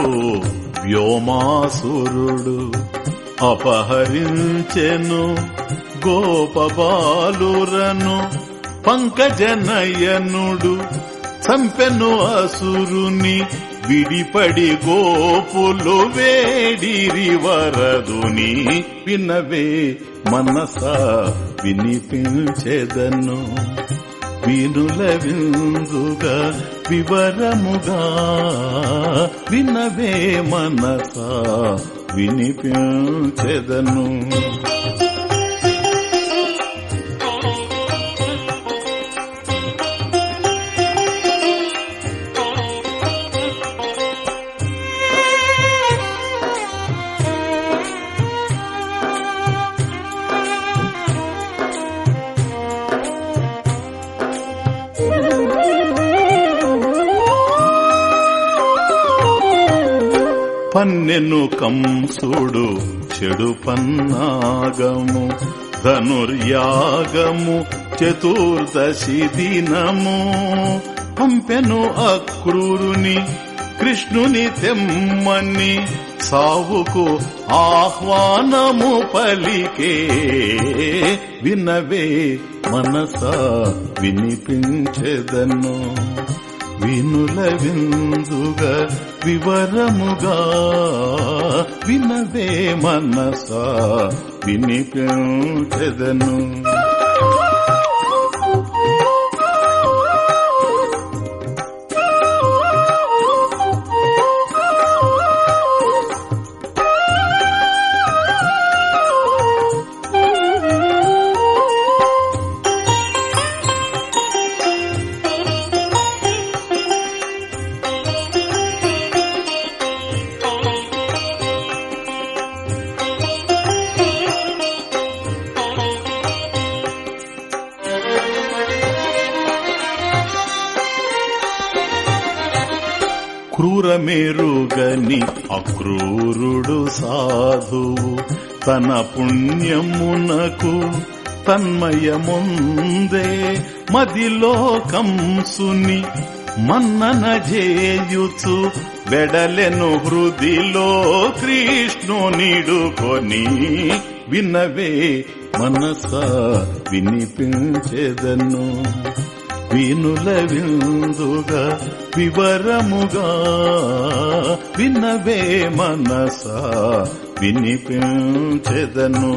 వ్యోమాసురుడు అపహరించెను గోపబాలురను పంకజనయనుడు చంపెను అసురుని విడిపడి గోపులు వేడిరి వరదుని వినవే మనస వినిపించెదను. వినుల విందుగా వివరముగా వినవే మనసా వినిపించెదను. పన్నెను కంసుడు చెడు పన్నాగము ధనుర్యాగము చతుర్దశి దినము. పంపెను అక్రూరుని కృష్ణుని తెమ్మని సావుకు ఆహ్వానము పలికే. వినవే మనసా వినిపించెదను వినుల విందుగా వివరముగా వినవే మనసా వినిపించెదను. క్రూరమేరుగని అక్రూరుడు సాధువు. తన పుణ్యమునకు తన్మయముందే మదిలో కంసుని మన్నన చేయుచు వెడలెను హృదిలో కృష్ణునిడుకొని వినవే మనస వినిపించేదను. వినుల విందుగా వివరముగా వినవే మనసా వినిపించెదను.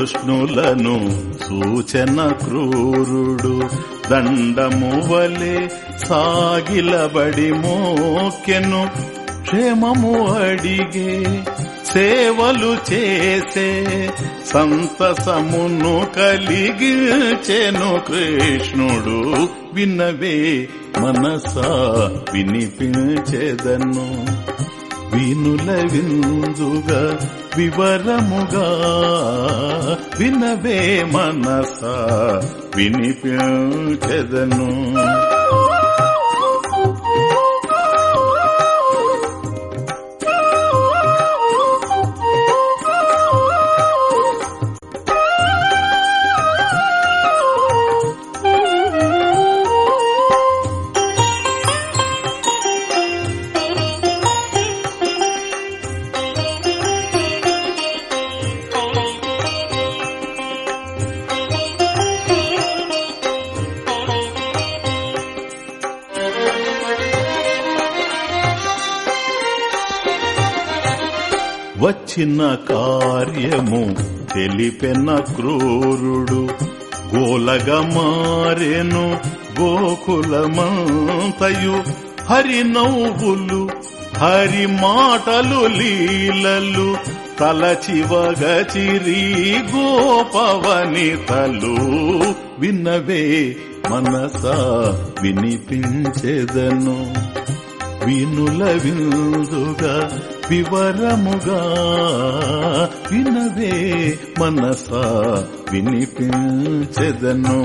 కృష్ణులను సూచన క్రూరుడు. దండము వలె సాగిలబడి మోకెను క్షేమము అడిగే సేవలు చేసే సంతసమును కలిగించెను కృష్ణుడు. విన్నవే మనసా వినిపించెదను. వినుల విందుగా వివరముగా వినవే మనస వినిపించెదను. చిన్న కార్యము తెలిపెన క్రూరుడు. గోలగా మారెను గోకులమంతయు. హరి నవ్వులు హరి మాటలు లీలలు. తలచివగచిరి గోపవనితలు విన్నవే మనస వినిపించెదను. వినుల విందుగా వివరముగా వినవే మనస వినిపించెదను.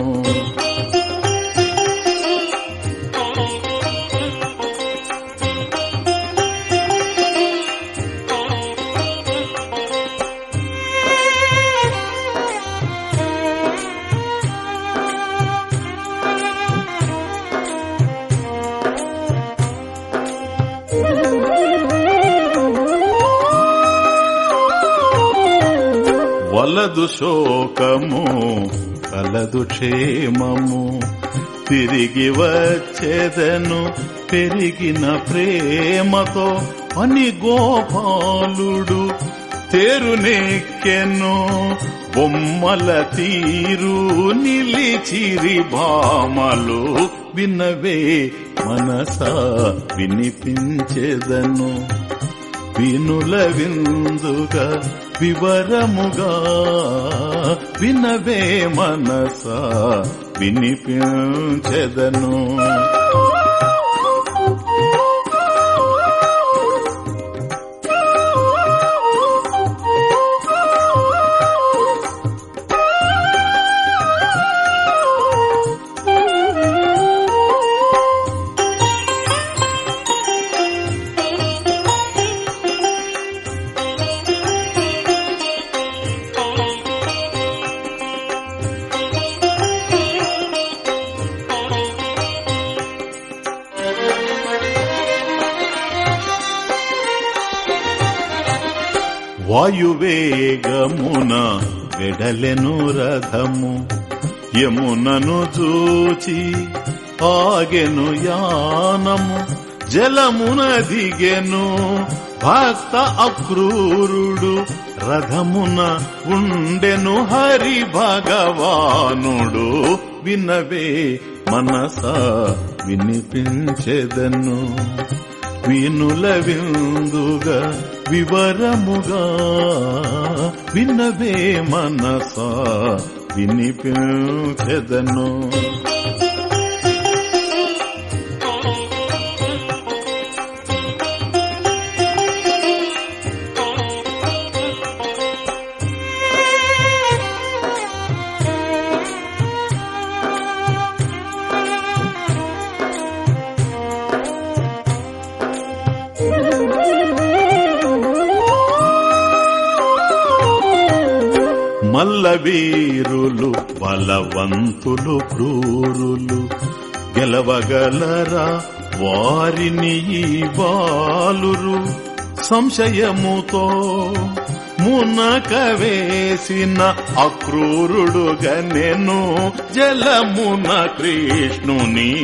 శోకము కలదు క్షేమము. తిరిగి వచ్చేదను పెరిగిన ప్రేమతో అని గోపాలుడు తేరునెక్కెను బొమ్మల తీరు నిలిచిరి భామలు వినవే మనస వినిపించేదను. వినుల విందుగా వివరముగా వినవే మనస వినిపించెదను. వాయువేగమున వెడలెను రథము. యమునను చూచి ఆగెను యానము. జలమున దిగెను భక్త అక్రూరుడు రథమున ఉండెను హరి భగవానుడు వినవే మనస వినిపించెదను. వినుల విందుగా వివరముగా వినవే మనస వినిపించెదను. వీరులు బలవంతులు క్రూరులు. గెలవగలరా వారిని బాలురు సంశయముతో మునక వేసిన అక్రూరుడుగా నేను జలమున కృష్ణుని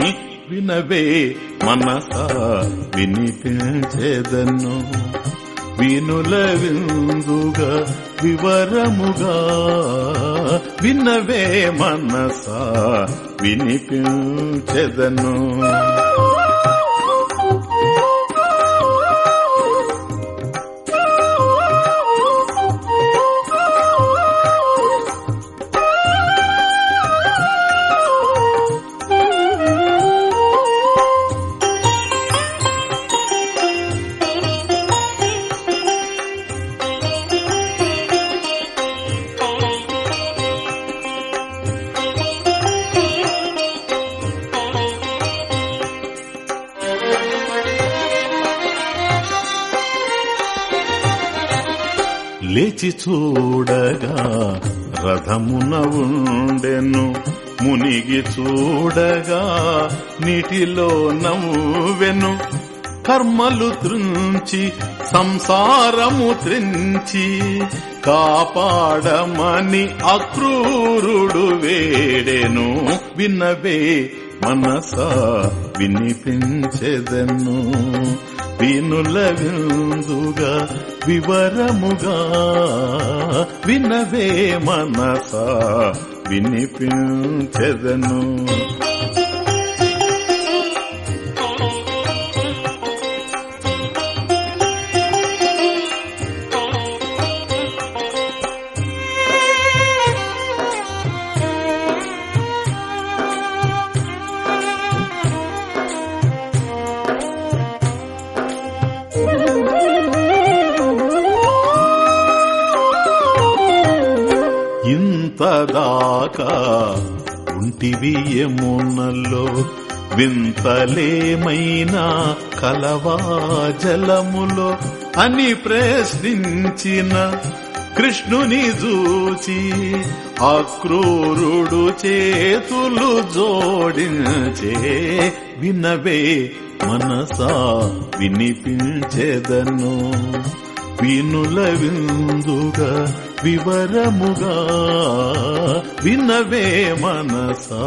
వినవే మనస వినిపించేదను. వినుల విందుగా వివరముగా. వినవే మనస వినిపించెదను. చూడగా రథమున ఉండెను. మునిగి చూడగా నీటిలో నవ్వెను. కర్మలు త్రుంచి సంసారము త్రించి కాపాడమని అక్రూరుడు వేడెను. విన్నవే మనస వినిపించెదను. వినుల విందుగా వివరముగా వినవే మనస వినిపించెదను. ఉంటివి యమునలో వింతలేమైనా కలవా జలములో అని ప్రశ్నించిన కృష్ణుని చూచి అక్రూరుడు చేతులు జోడించే వినవే మనసా వినిపించెదను. వినుల విందుగా వివరముగా వినవే మనసా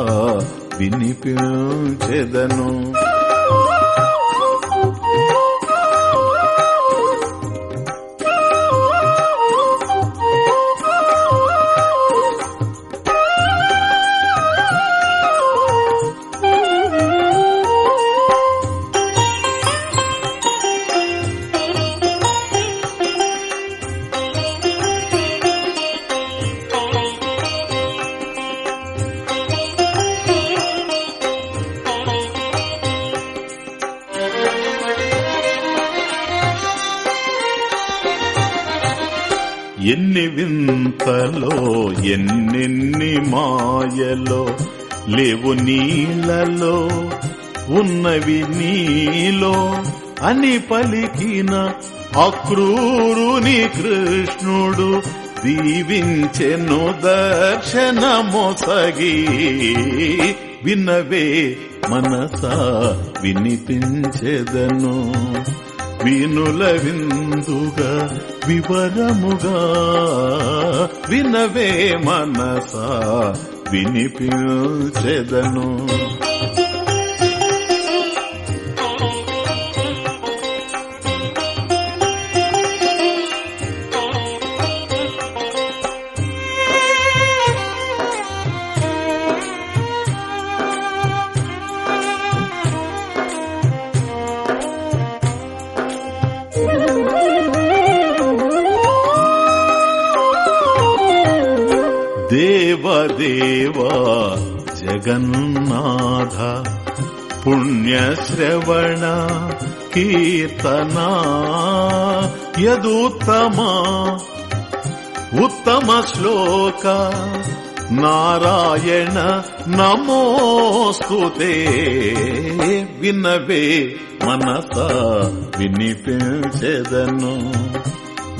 వినిపించెదను. అని పలికిన అక్రూరుని కృష్ణుడు దీవించెను దర్శనమొసగి. వినవే మనసా వినిపించెదను. వినుల విందుగా వివరముగా. వినవే మనసా వినిపించెదను. కీర్తనా యదుత్తమా? ఉత్తమ శ్లోక. నారాయణ నమోస్తుతే వినవే మనత వినిపించెదను.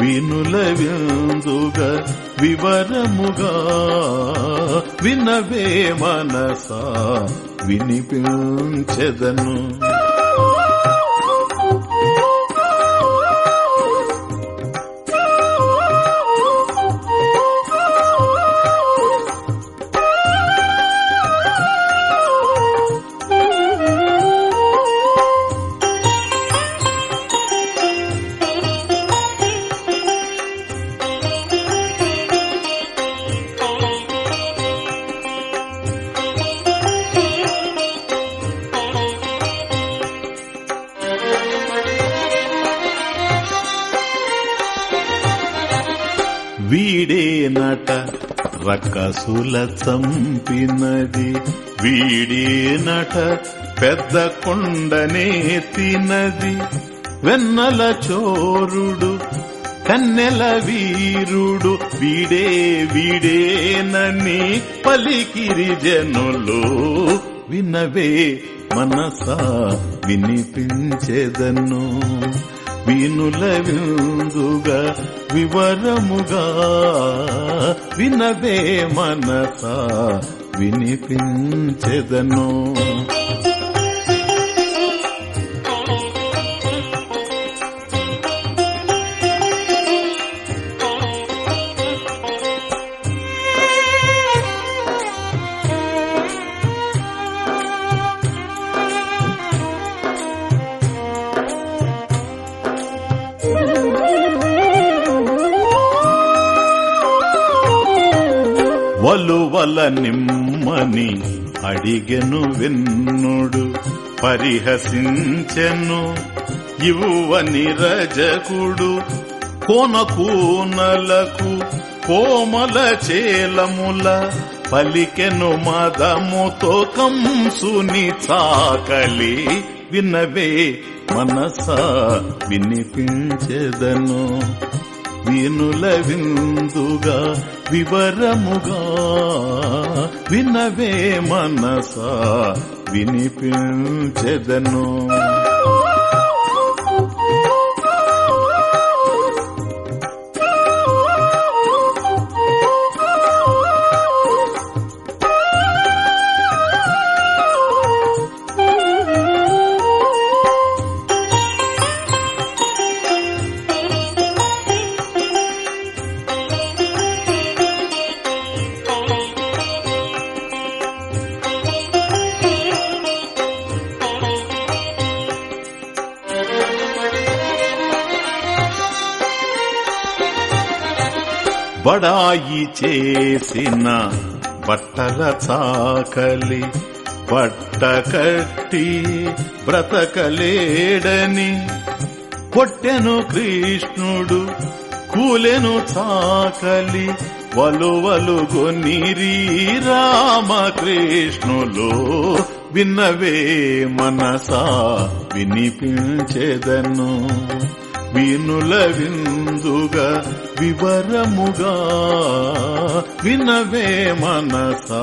వినుల విందుగా వివరముగా. వినవే మనస వినిపించెదను. కసుల చంపినది. వీడేనట పెద్ద కొండనే తినది. వెన్నల చోరుడు కన్నెల వీరుడు వీడే వీడేనని పలికిరి జనులు. వినవే మనసా వినిపించెదను. వినుల విందుగా వివరముగా వినవే మనస వినిపించెదను. నిమ్మని అడిగెను వెన్నుడు పరిహసించెను ఇవ్వని రజకుడు. కోనకూనలకు కోమల చేలముల పలికెను మదముతో కంసుని చాకలి వినవే మనసా వినిపించెదను. వినుల విందుగా వివరముగా వినవే మనసా వినిపించెదను. బడాయి చేసిన బట్టల చాకలి పట్టకట్టి బ్రతకలేడని కొట్టెను కృష్ణుడు కూలెను చాకలి వలువలు గొనిరి రామకృష్ణులు విన్నవే మనసా వినిపించెదను. వినుల విందుగా వివరముగా వినవే మనసా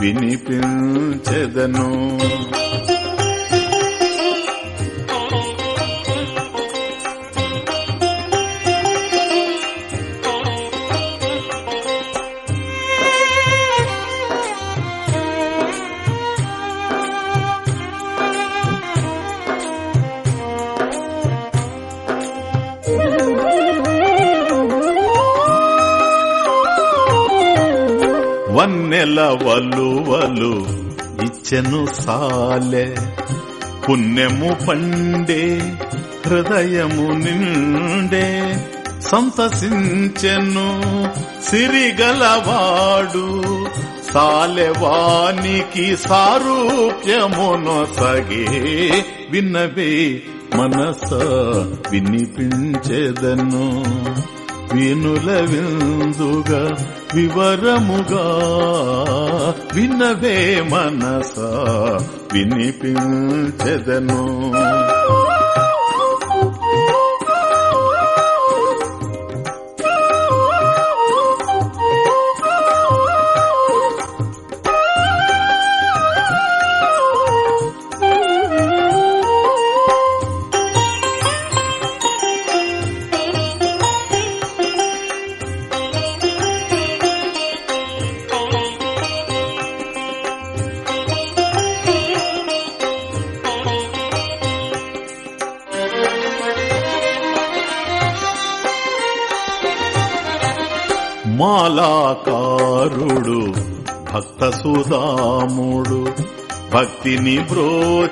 వినిపించెదను. వలువలు ఇచ్చెను సాలె. పుణ్యము పండే హృదయము నిండే సంతసించెను సిరిగలవాడు. సాలెవానికి సారూప్యమును సగే విన్నవే మనస వినిపించెదను. వినుల విందుగా వివరముగా వినవే మనస వినిపించెదను.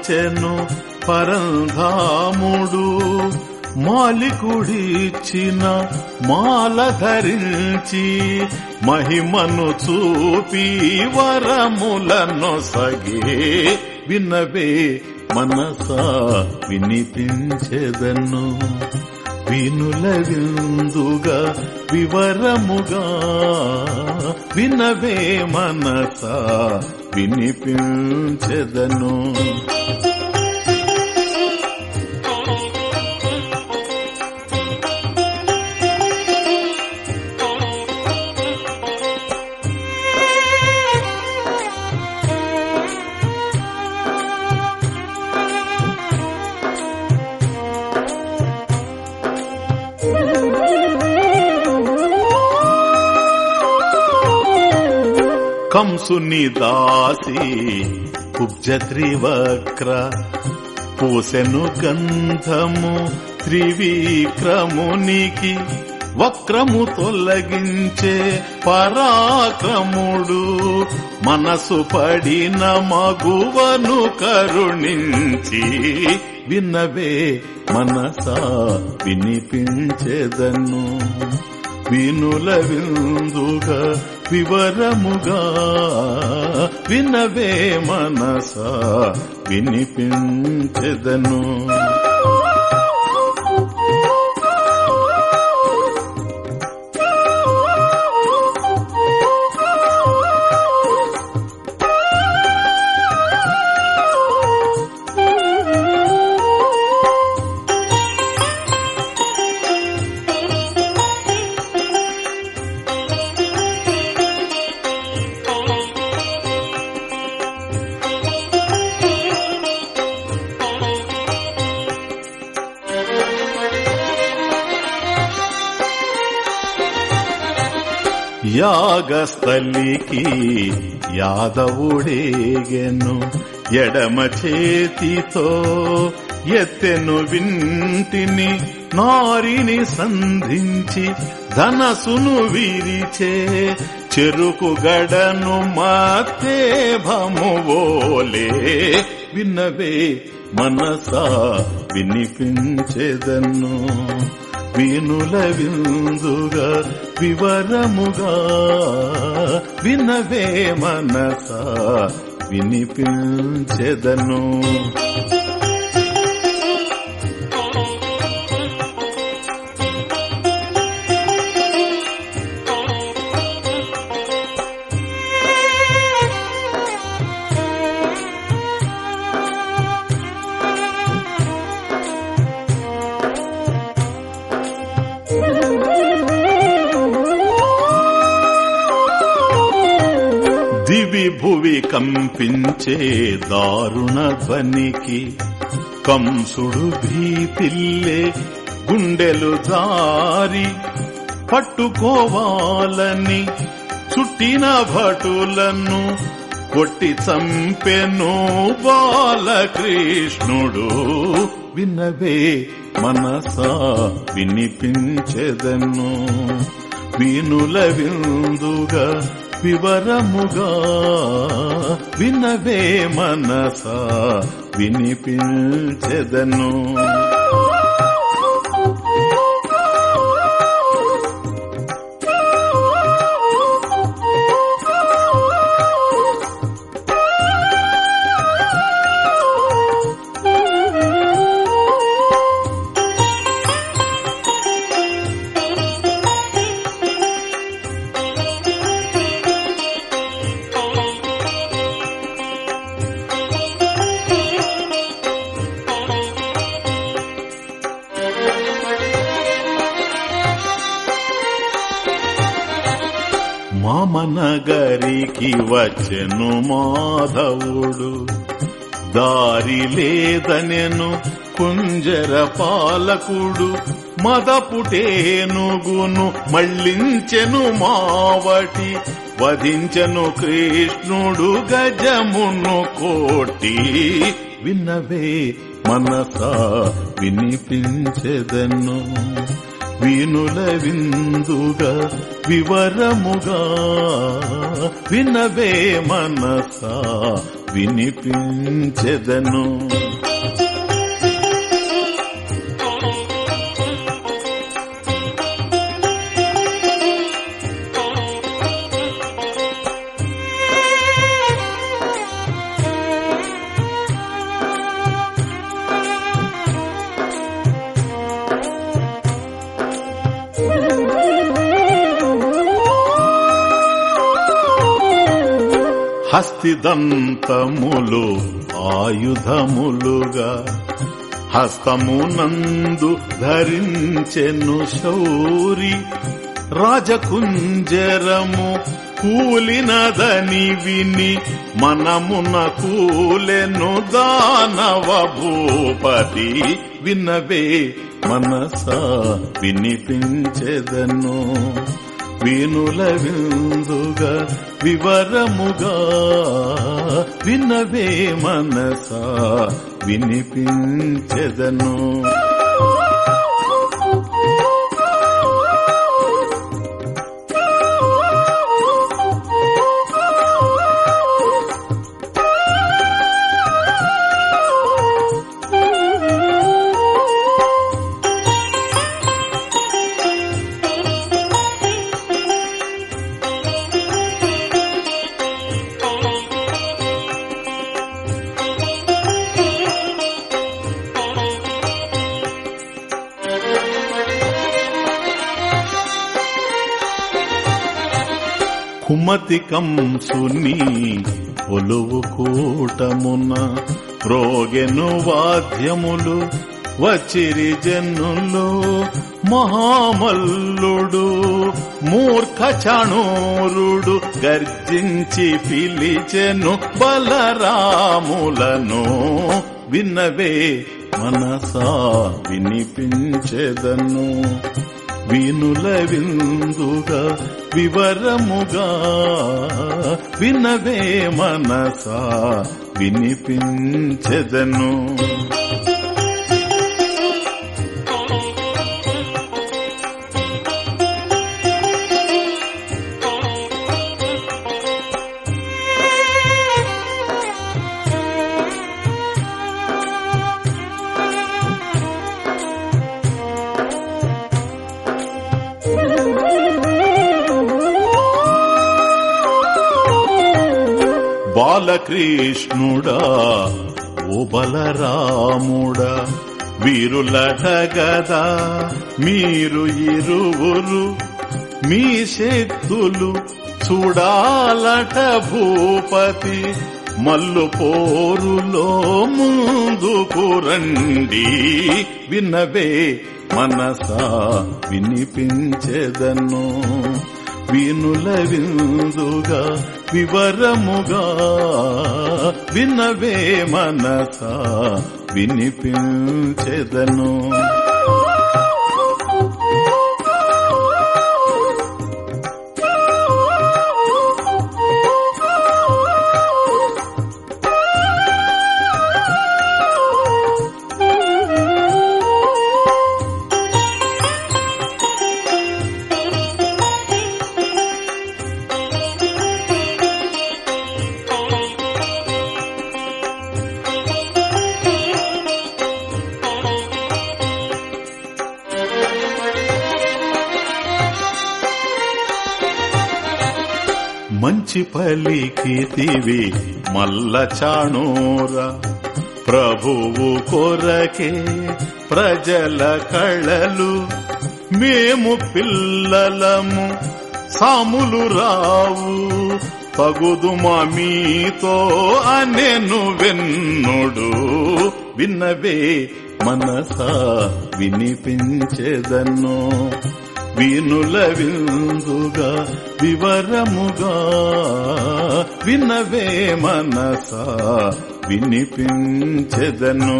బ్రోచెను పరంధాముడు మాలికుడిచ్చిన మాల ధరించి మహిమను చూపి వరములను సగే వినవే మనసా వినిపించెదను. వినుల విందుగా వివరముగా వినవే మనస వినిపించెదను. సునిదాసి కుబ్జ త్రివక్ర పూసెను గంధము త్రివిక్రమునికి వక్రము తొలగించే పరాక్రముడు మనసు పడిన మగువను కరుణించి విన్నవే మనసా వినిపించెదను. వినుల విందుగా వివరముగా వినవే మనస వినిపించెదను. యాగస్థలికి యాదవుడేగెను. ఎడమ చేతితో ఎత్తెను వింటిని నారిని సంధించి ధనసును విరిచే చెరుకు గడను మాతే భమువోలే విన్నవే మనసా వినిపించెదను. వినుల విందుగా వివరముగా వినవే మనస వినిపించెదను. కంపించే దారుణ ధ్వనికి కంసుడు భీతిల్లే గుండెలు దారి పట్టుకోవాలని చుట్టిన భటులను కొట్టి చంపెను బాలకృష్ణుడు వినవే మనసా వినిపించెదను. వినుల విందుగా వివరముగా వినవే మనస వినిపించెదను. వచ్చెను మాధవుడు. దారి లేదనెను కుంజర పాలకుడు. మదపుటేనుగును మళ్ళించెను మావటి. వధించెను కృష్ణుడు గజమును కోటి. విన్నవే మనసా వినిపించెదను. వినుల విందుగా వివరముగా వినవే మనసా వినిపించెదను. హస్తిదంతములు ఆయుధములుగా హస్తమునందు ధరించెను శౌరి రాజకుంజరము కూలినదని విని మనమున కూలెను దానవ భూపతి వినవే మనసా వినిపించెదను. వినుల విందుగా వివరముగా వినవే మనసా వినిపించెదను. కంసుని ఒలువు కూటమున రోగెను వాద్యములు వచ్చిరి జన్నులు మహామల్లుడు మూర్ఖ చణూరుడు గర్జించి పిలిచెను బలరాములను విన్నవే మనసా వినిపించెదను. వినుల విందుగా వివరముగా వినవే మనసా వినిపించెదను. బాలకృష్ణుడా ఓ బలరాముడా వీరులట గదా మీరు ఇరువురు మీ శక్తులు చూడాలట భూపతి. మల్లు పోరులో ముందుకు రండి వినవే మనసా వినిపించెదను. వీనుల విందుగా వివరముగా వినవే మనస వినిపించెదను. పలికితివి మల్ల చాణూర. ప్రభువు కొరకే ప్రజల కళలు. మేము పిల్లలము సాములు రావు. తగుదు మీతో అనెను వెన్నుడు విన్నవే మనసా వినిపించేదన్నో. వినుల విందుగా వివరముగా వినవే మనసా వినిపించెదను.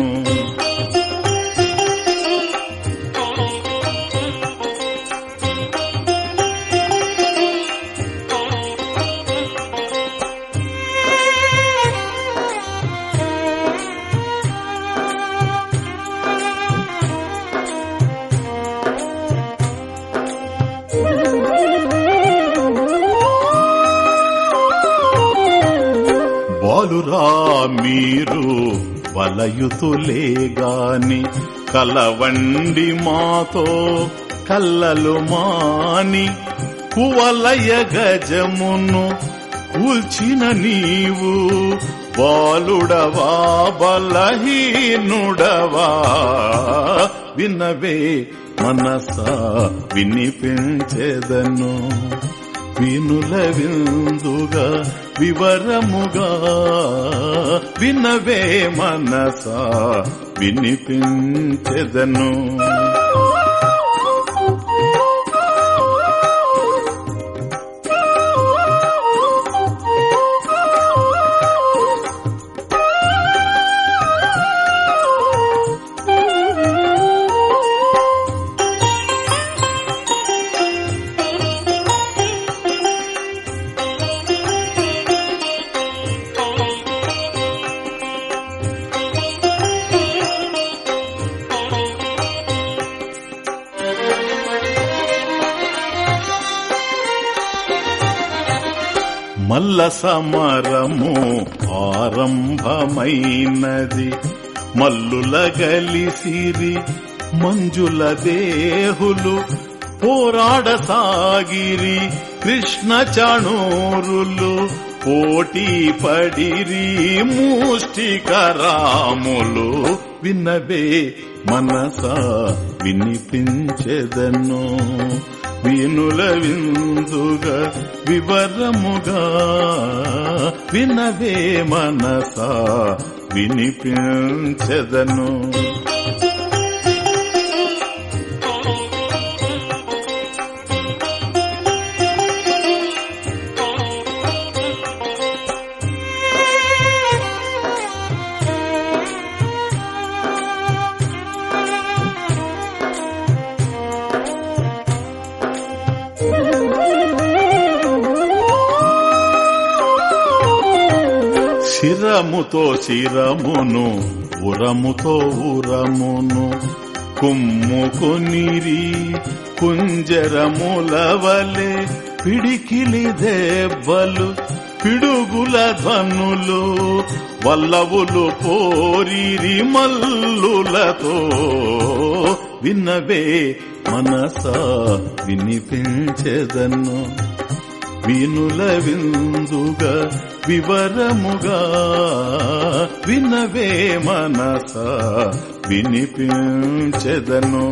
అలయుతులేగాని కలవండి మాతో కల్లలు మాని కువలయ గజమును కూల్చిన నీవు బాలుడవా బలహీనుడవా? వినవే మనస వినిపించేదను. వినుల విందుగా వివరముగా వినవే మనసా వినిపించెదను. మల్లుల గలిసిరి మంజుల దేహులు పోరాడసాగిరి కృష్ణ చణూరులు పోటీ పడిరి ముష్టికరాములు విన్నవే మనస వినిపించెదను. వినుల విందుగా వివరముగా వినవే మనస వినిపించదను. శిరముతో శిరమును ఉరముతో ఉరమును. కుమ్ముకొనిరి కుంజరముల వలె పిడికిలి దేవ్వలు పిడుగుల ధ్వనులు వల్లవులు పోరిరి మల్లులతో. విన్నవే మనస వినిపించెదను వినుల విందుగా వివరముగా వినవే మనస వినిపించెదను.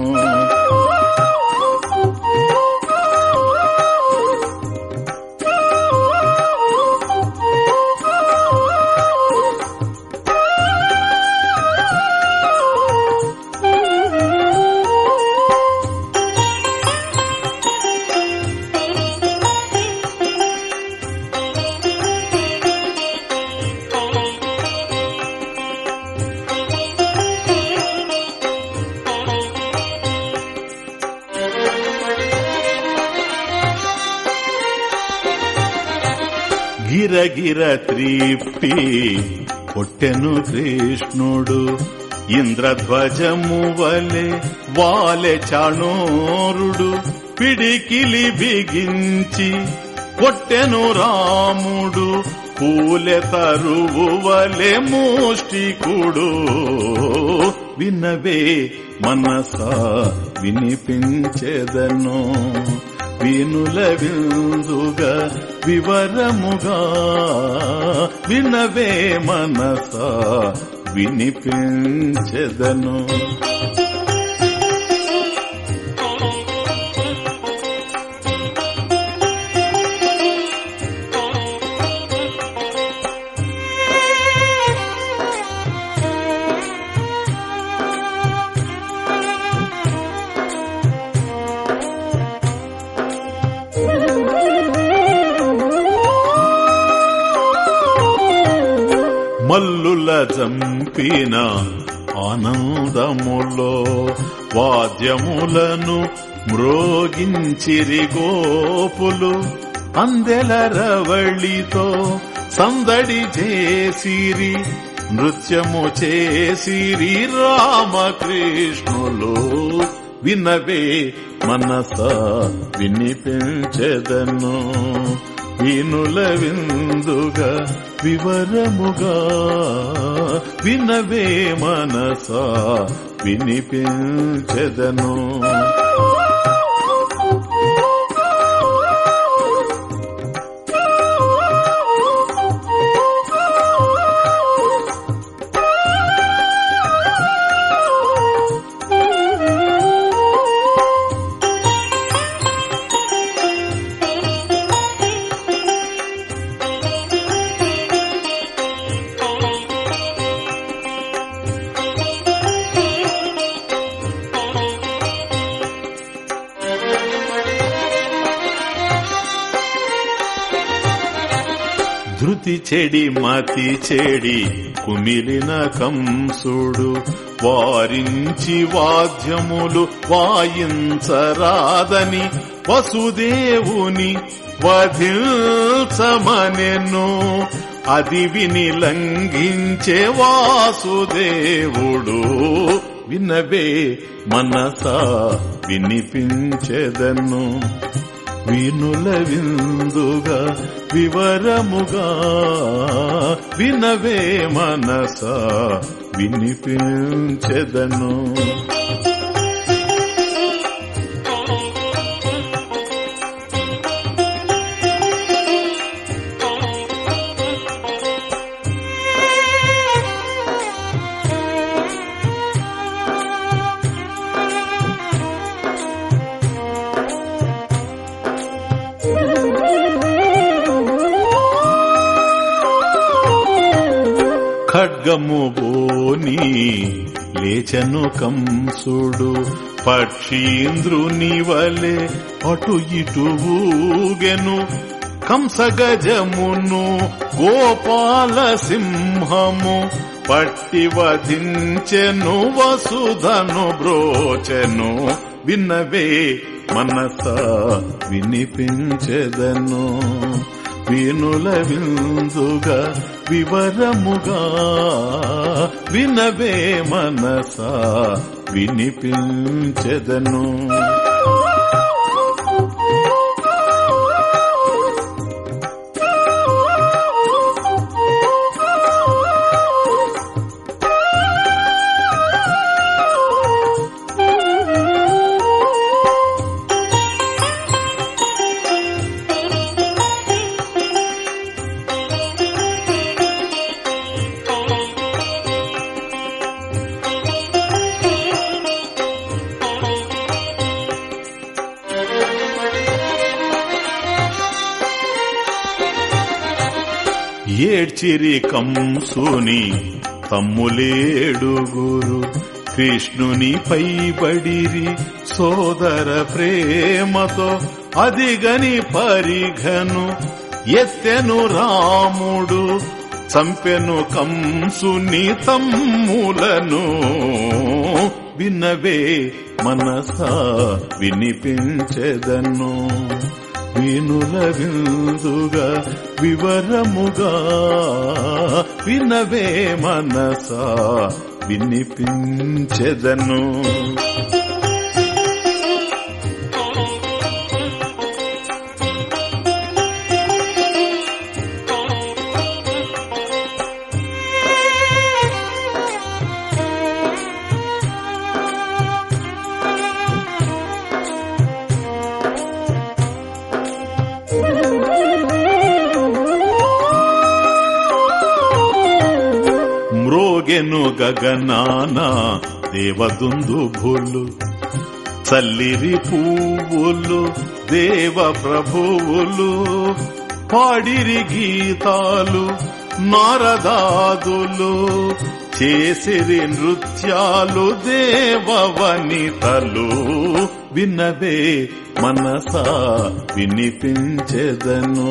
త్రిప్పి కొట్టెను కృష్ణుడు ఇంద్రధ్వజము వలె వాలె చాణోరుడు పిడికిలి బిగించి కొట్టెను రాముడు పూలె తరువు వలె మూష్టికుడు. వినవే మనస వినిపించెదను. వినుల విందుగా వివరముగా వినవే మనస వినిపించెదను. జంపిన ఆనందములో వాద్యములను మ్రోగించిరి గోపులు అందెల రవళితో సందడి చేసిరి నృత్యము చేసిరి రామకృష్ణులు. వినవే మనస వినిపించెదను. వినుల విందుగా వివరముగా వినవే మనసా వినిపించెదను. చెడి మతి చెడి కుమిలిన కంసుడు వారించి వాద్యములు వాయించరాదని వసుదేవుని వధిల్సమనెను అది విని లంఘించే వాసుదేవుడు వినవే మనసా వినిపించెదను. వినుల విందుగా వివరముగా వినవే మనస వినిపించెదను. ఖడ్గము బోని లేచను కంసుడు పక్షీంద్రుని వలె అటు ఇటు ఊగెను. కంసగజమును గోపాల సింహము పట్టి వధించెను వసుధను బ్రోచెను. విన్నవే మనస వినిపించెదను. వినుల విందుగా వివరముగా వినవే మనసా వినిపించెదను. ఏడ్చిరి కంసుని తమ్ములేడుగురు కృష్ణుని పైబడిరి సోదర ప్రేమతో అదిగని పరిఘను ఎత్తెను రాముడు. చంపెను కంసుని తమ్ములను విన్నవే మనసా వినిపించెదను. వినుల విందుగా వివరముగా వినవే మనసా వినిపించెదను. గగనాన దేవదుందుభులు చల్లిరి పువ్వులు దేవ ప్రభువులు పాడిరి గీతాలు నారదాదులు చేసిరి నృత్యాలు దేవవనితలు వినవే మనసా వినిపించెదను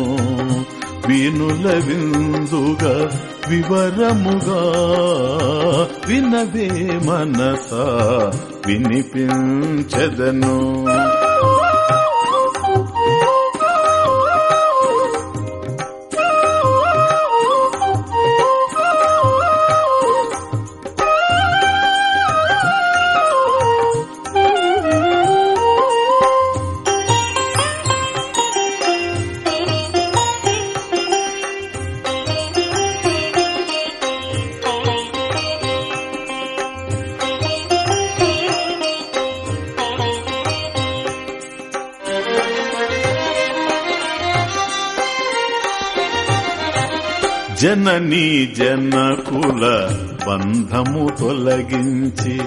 వినుల విందుగా వివరముగా వినవే మనస వినిపించదను. నీ జనకుల బంధము తొలగించి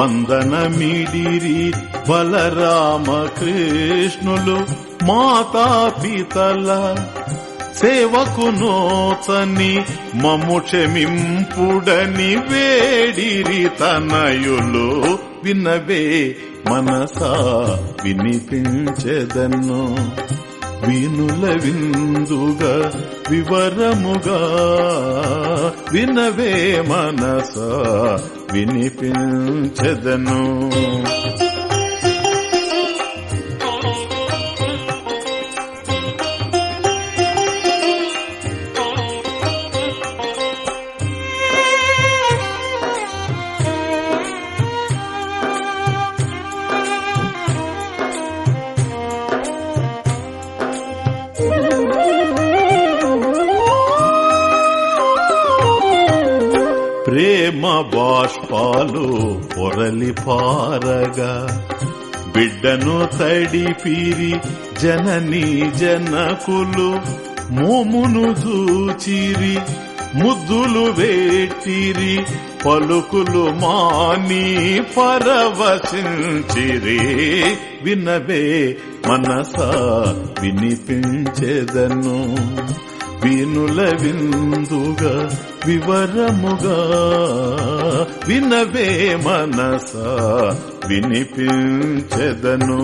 వందనమిడిరి బలరామ కృష్ణులు మాతాపితల సేవకు నోచని మము క్షమింపుడని వేడిరి తనయులు వినవే మనసా వినిపించెదను. వినుల విందుగా వివరముగా వినవే మనస వినిపించదను. పాలు పొరలి పారగా. బిడ్డను తడిపిరి జననీ జనకులు మోమును చూచిరి ముద్దులు వేటిరి పలుకులు మాని పరవశించిరి. వినవే మనసా వినిపించెదను. వినుల విందుగా వివరముగా వినవే మనస వినిపించెదను.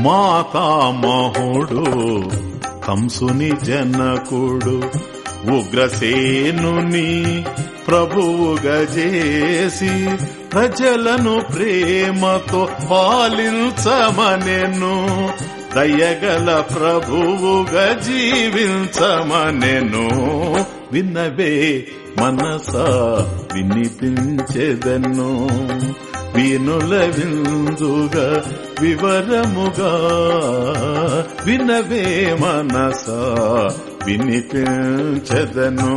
మాతామహుడు కంసుని జనకుడు ఉగ్రసేనుని ప్రభువుగా చేసి ప్రజలను ప్రేమతో పాలించమనెను. దయగల ప్రభువుగా జీవించమనెను. విన్నవే మనస వినిపించెదను. వినుల విందుగా వివరముగా వినవే మనస వినిపించదను.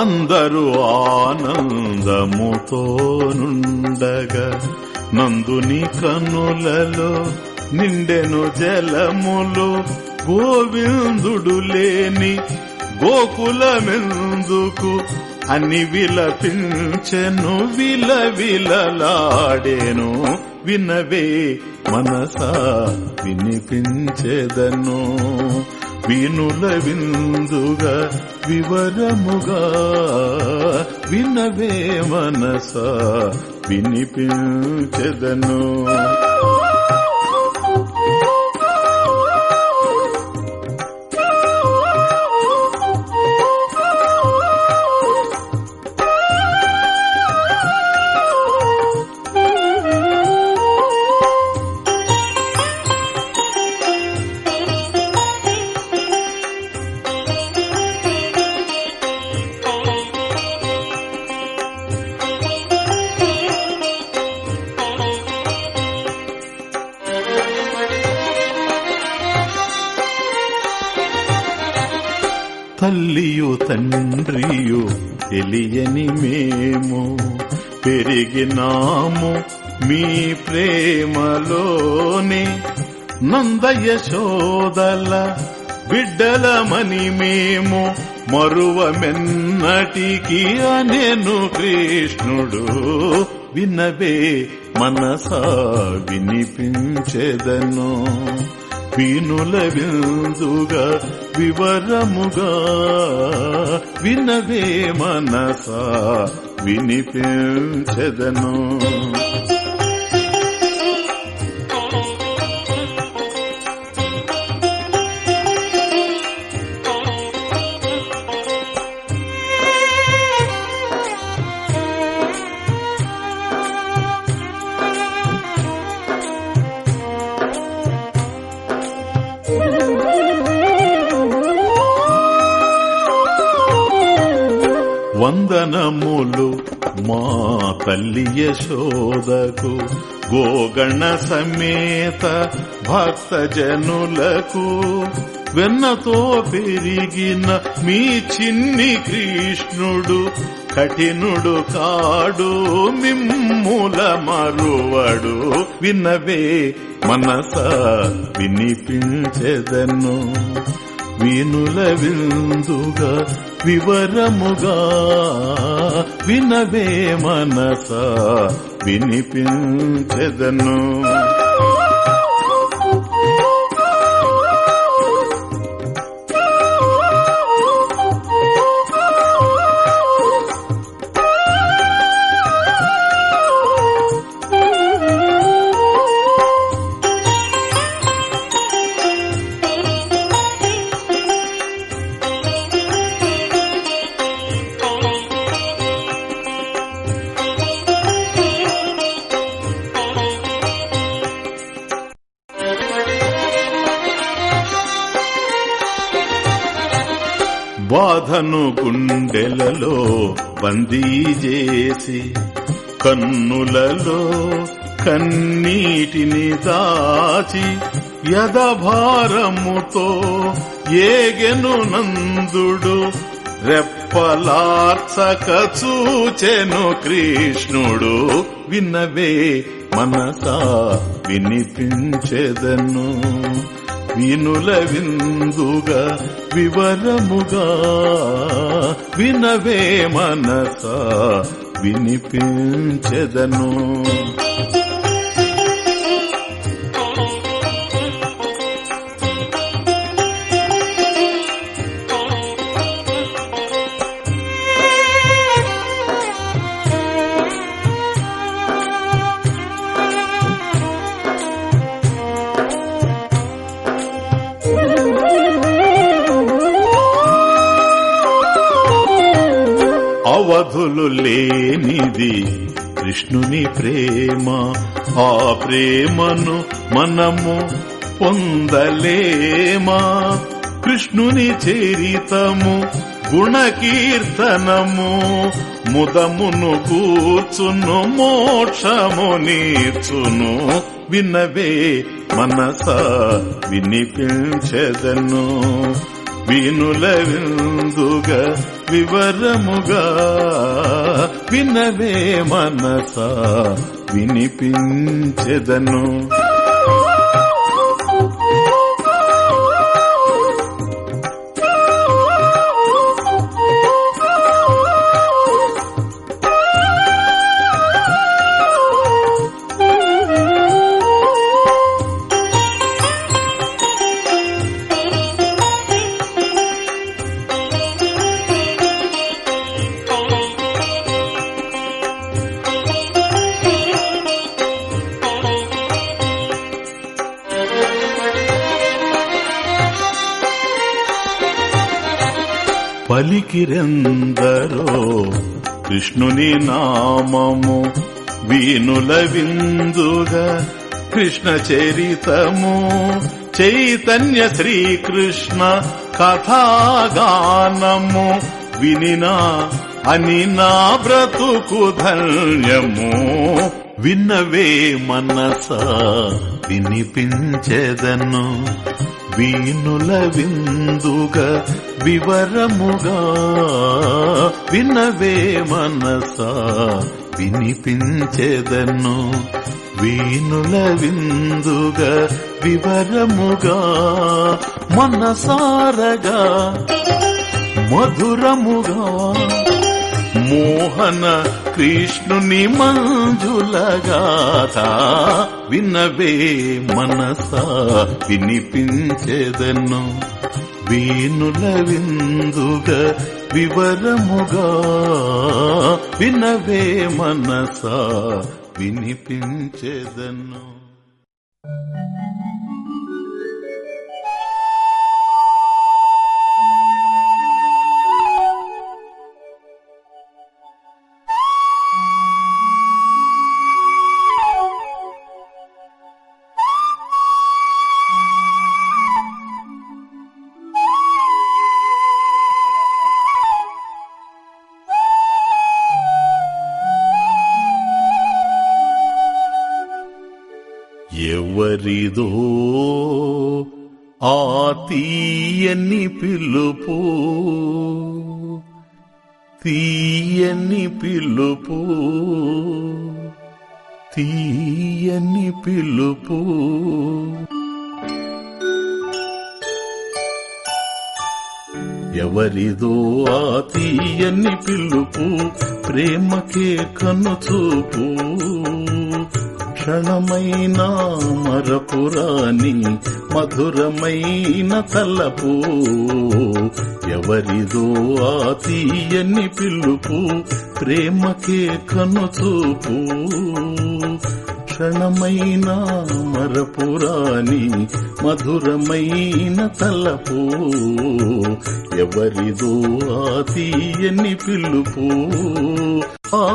అందరూ ఆనందముతో నుండగా నందుని కన్నులలో నిండెను జలములు గోవిందుడు లేని గోకులమెందుకు అని విలపించెను విలవిలలాడేను వినవే మనసా వినిపించెదను. వినుల విందుగా వివరముగా వినవే మనస వినిపించెదను. యశోదల బిడ్డలమని మేము మరువమెన్నటికి అనెను కృష్ణుడు. వినవే మనసా వినిపించెదను. వీనుల విందుగా వివరముగా వినవే మనస వినిపించదను. తల్లి యశోదకు గోగణ సమేత భక్త జనులకు వెన్నతో పెరిగిన మీ చిన్ని కృష్ణుడు కఠినుడు కాడు మిమ్ముల మరువడు. వినవే మనస వినిపించెదను వీనుల విందుగా వివరముగా వినవే మనస వినిపించెదను. బందీ చేసి కన్నులలో కన్నీటిని దాచి యదభారముతో ఏగెను నందుడు రెప్పలార్చక చూచెను కృష్ణుడు విన్నవే మనసా వినిపించెదను. వినుల విందుగా వివరముగా వినవే మనస వినిపించెదను. ఉంది కృష్ణుని ప్రేమ ఆ ప్రేమను మనము పొందలేమా? కృష్ణుని చరితము గుణకీర్తనము ముదమును కూర్చును మోక్షము నీర్చును వినవే మనస వినిపించదను. వినుల విందుగా వివరముగా వినవే మనస వినిపించెదను. పలికిరెందరో కృష్ణుని నామము వీనుల విందుగా కృష్ణ చరితము. చైతన్య శ్రీకృష్ణ కథాగానము వినినా అని నా బ్రతుకు ధన్యము. విన్నవే మనస వినిపించెదను. వీనుల విందుగా వివరముగా వినవే మనస వినిపించెదను. వీణుల విందుగా వివరముగా మనసారగా మధురముగా. మోహన కృష్ణుని మంజులగాథ వినవే మనస వినిపించేదను. వీనుల విందుగా వివరముగా వినవే మనసా వినిపించేదను. ఎవరిదో ఆ తీయని పిలుపు తీయని పిలుపు తీయని పిలుపు. ఎవరిదో ఆ తీయని పిలుపు ప్రేమకే కనుచూపు క్షణమైన మరపురాని మధురమైన తలపు ఎవరిదో ఆ తీయని పిలుపు ప్రేమకే కనుచూపు. క్షణమైన మరపురాని మధురమైన తలపు ఎవరిదో ఆ తీయని పిలుపు. ఆ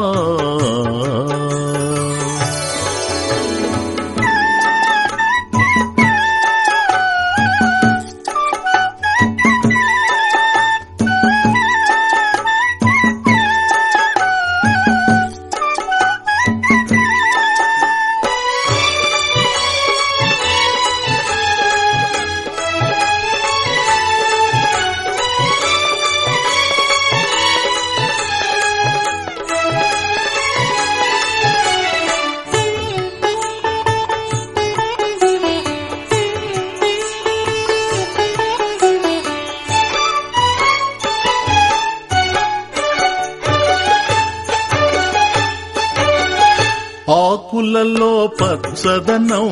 పచ్చదనం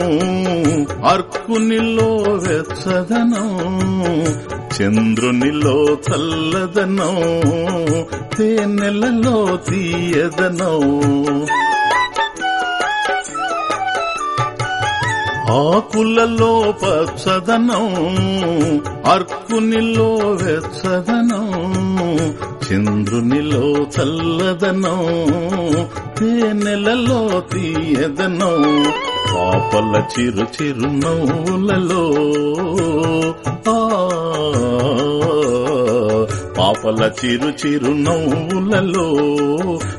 అర్కునిలో వెచ్చదనం చంద్రునిలో చల్లదనం తేనెలలో తీయదనం. ఆకులలో పచ్చదనం అర్కునిలో వెచ్చదనం చంద్రునిలో చల్లదనం తేనెలలో తీయదనం. పాపల చిరు చిరు నవ్వులలో ఆ పాపల చిరు చిరు నవ్వులలో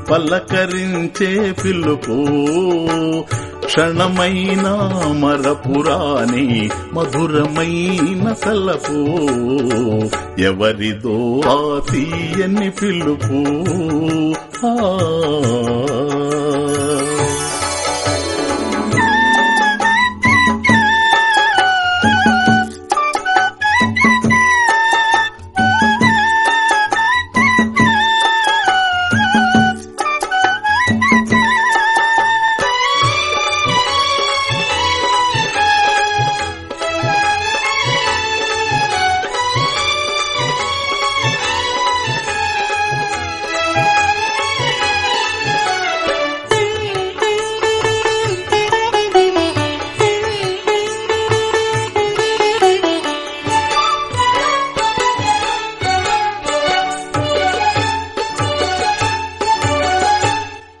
పల్లకరించే పిల్లుకు క్షణమైన మరపురాని మధురమైన తలపు ఎవరిదో ఆ తీయని పిలుపు ఆ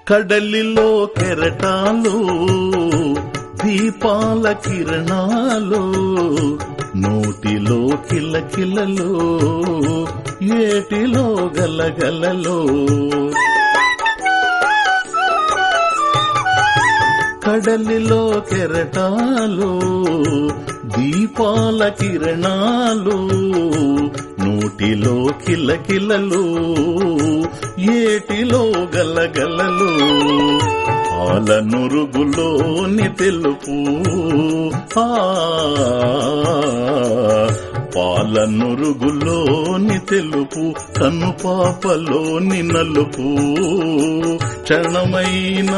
కడలిలో కెరటాలు దీపాల కిరణాలు నోటిలో కిలకిలలో ఏటిలో గలగలలో. కడలిలో కెరటాలు దీపాల కిరణాలు నోటిలో కిలకిలలో. ఏటిలో గలగలలు ఆల నురుగులోని తెలుపు పాల నురుగులోని తెలుపు కనుపాపలోని నలుపు క్షణమైన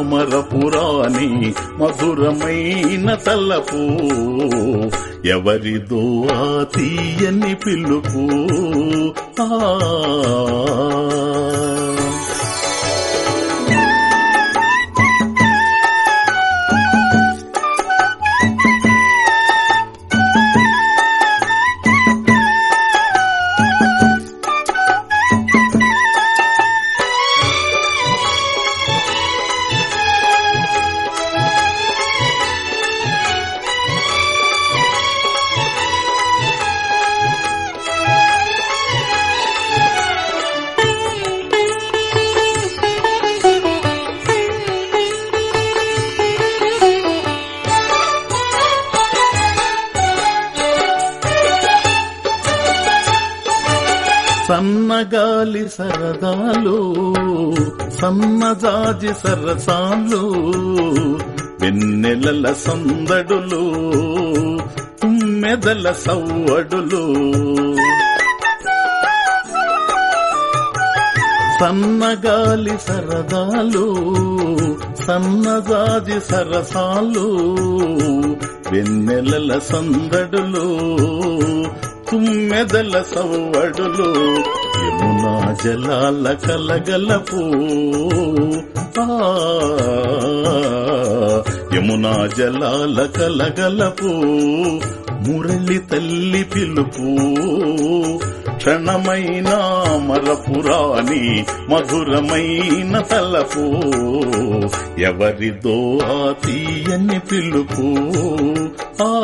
మరపురాని మధురమైన తలపు. ఎవరిదో ఆ తీయని పిలుపు. ఆ సన్నగాలి సన్నజాజి సరసాలు వెన్నెలల సందడులు తుమ్మెదల సవ్వడులు. సన్నగాలి సరదాలు సన్నజాజి సరసాలు వెన్నెలల సందడులు తుమ్మెదల సవ్వడులు. జలాల కలగలపు. యమునా జలాల కలగలపు. మురళి తల్లి పిలుపు. క్షణమైన మరపురాణి మధురమైన తలపు. ఎవరిదో ఆ తీయని పిలుపు. ఆ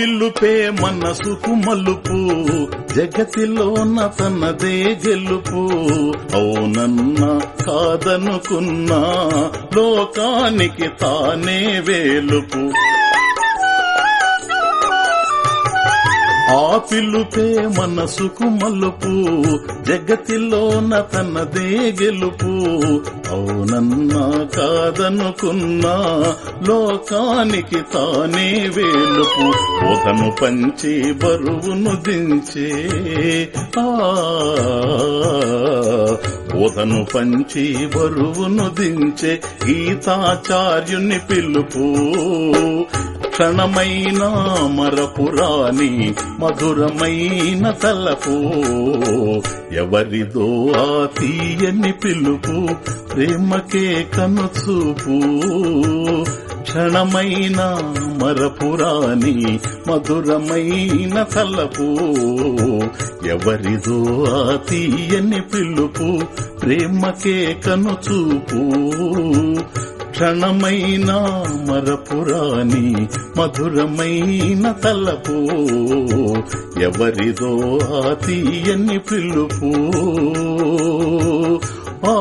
పిల్లుపే మనసుకు మల్లుపు జగతిలోన తనదే గెలుపు. అవునన్న కాదనుకున్నా లోకానికి తానే వేలుపు. ఆ పిల్లుపే మనసుకు మల్లుపు జగతిలోన తనదే గెలుపు. అవునన్నా కాదనుకున్నా లోకానికి తానే వేలుపు. బోధను పంచి బరువును దించే. ఆ బోధను పంచి బరువును దించే గీతాచార్యుని పిలుపు. క్షణమైన మరపురాని మధురమైన తలపు. ఎవరిదో ఆ తీయని పిలుపు ప్రేమకే కనుచూపు. క్షణమైన మరపురాని మధురమైన తలపు. ఎవరిదో ఆ తీయని పిలుపు ప్రేమకే కనుచూపు. క్షణమైన మరపురాని మధురమైన తలపు. ఎవరిదో ఆ తీయని పిలుపు. ఆ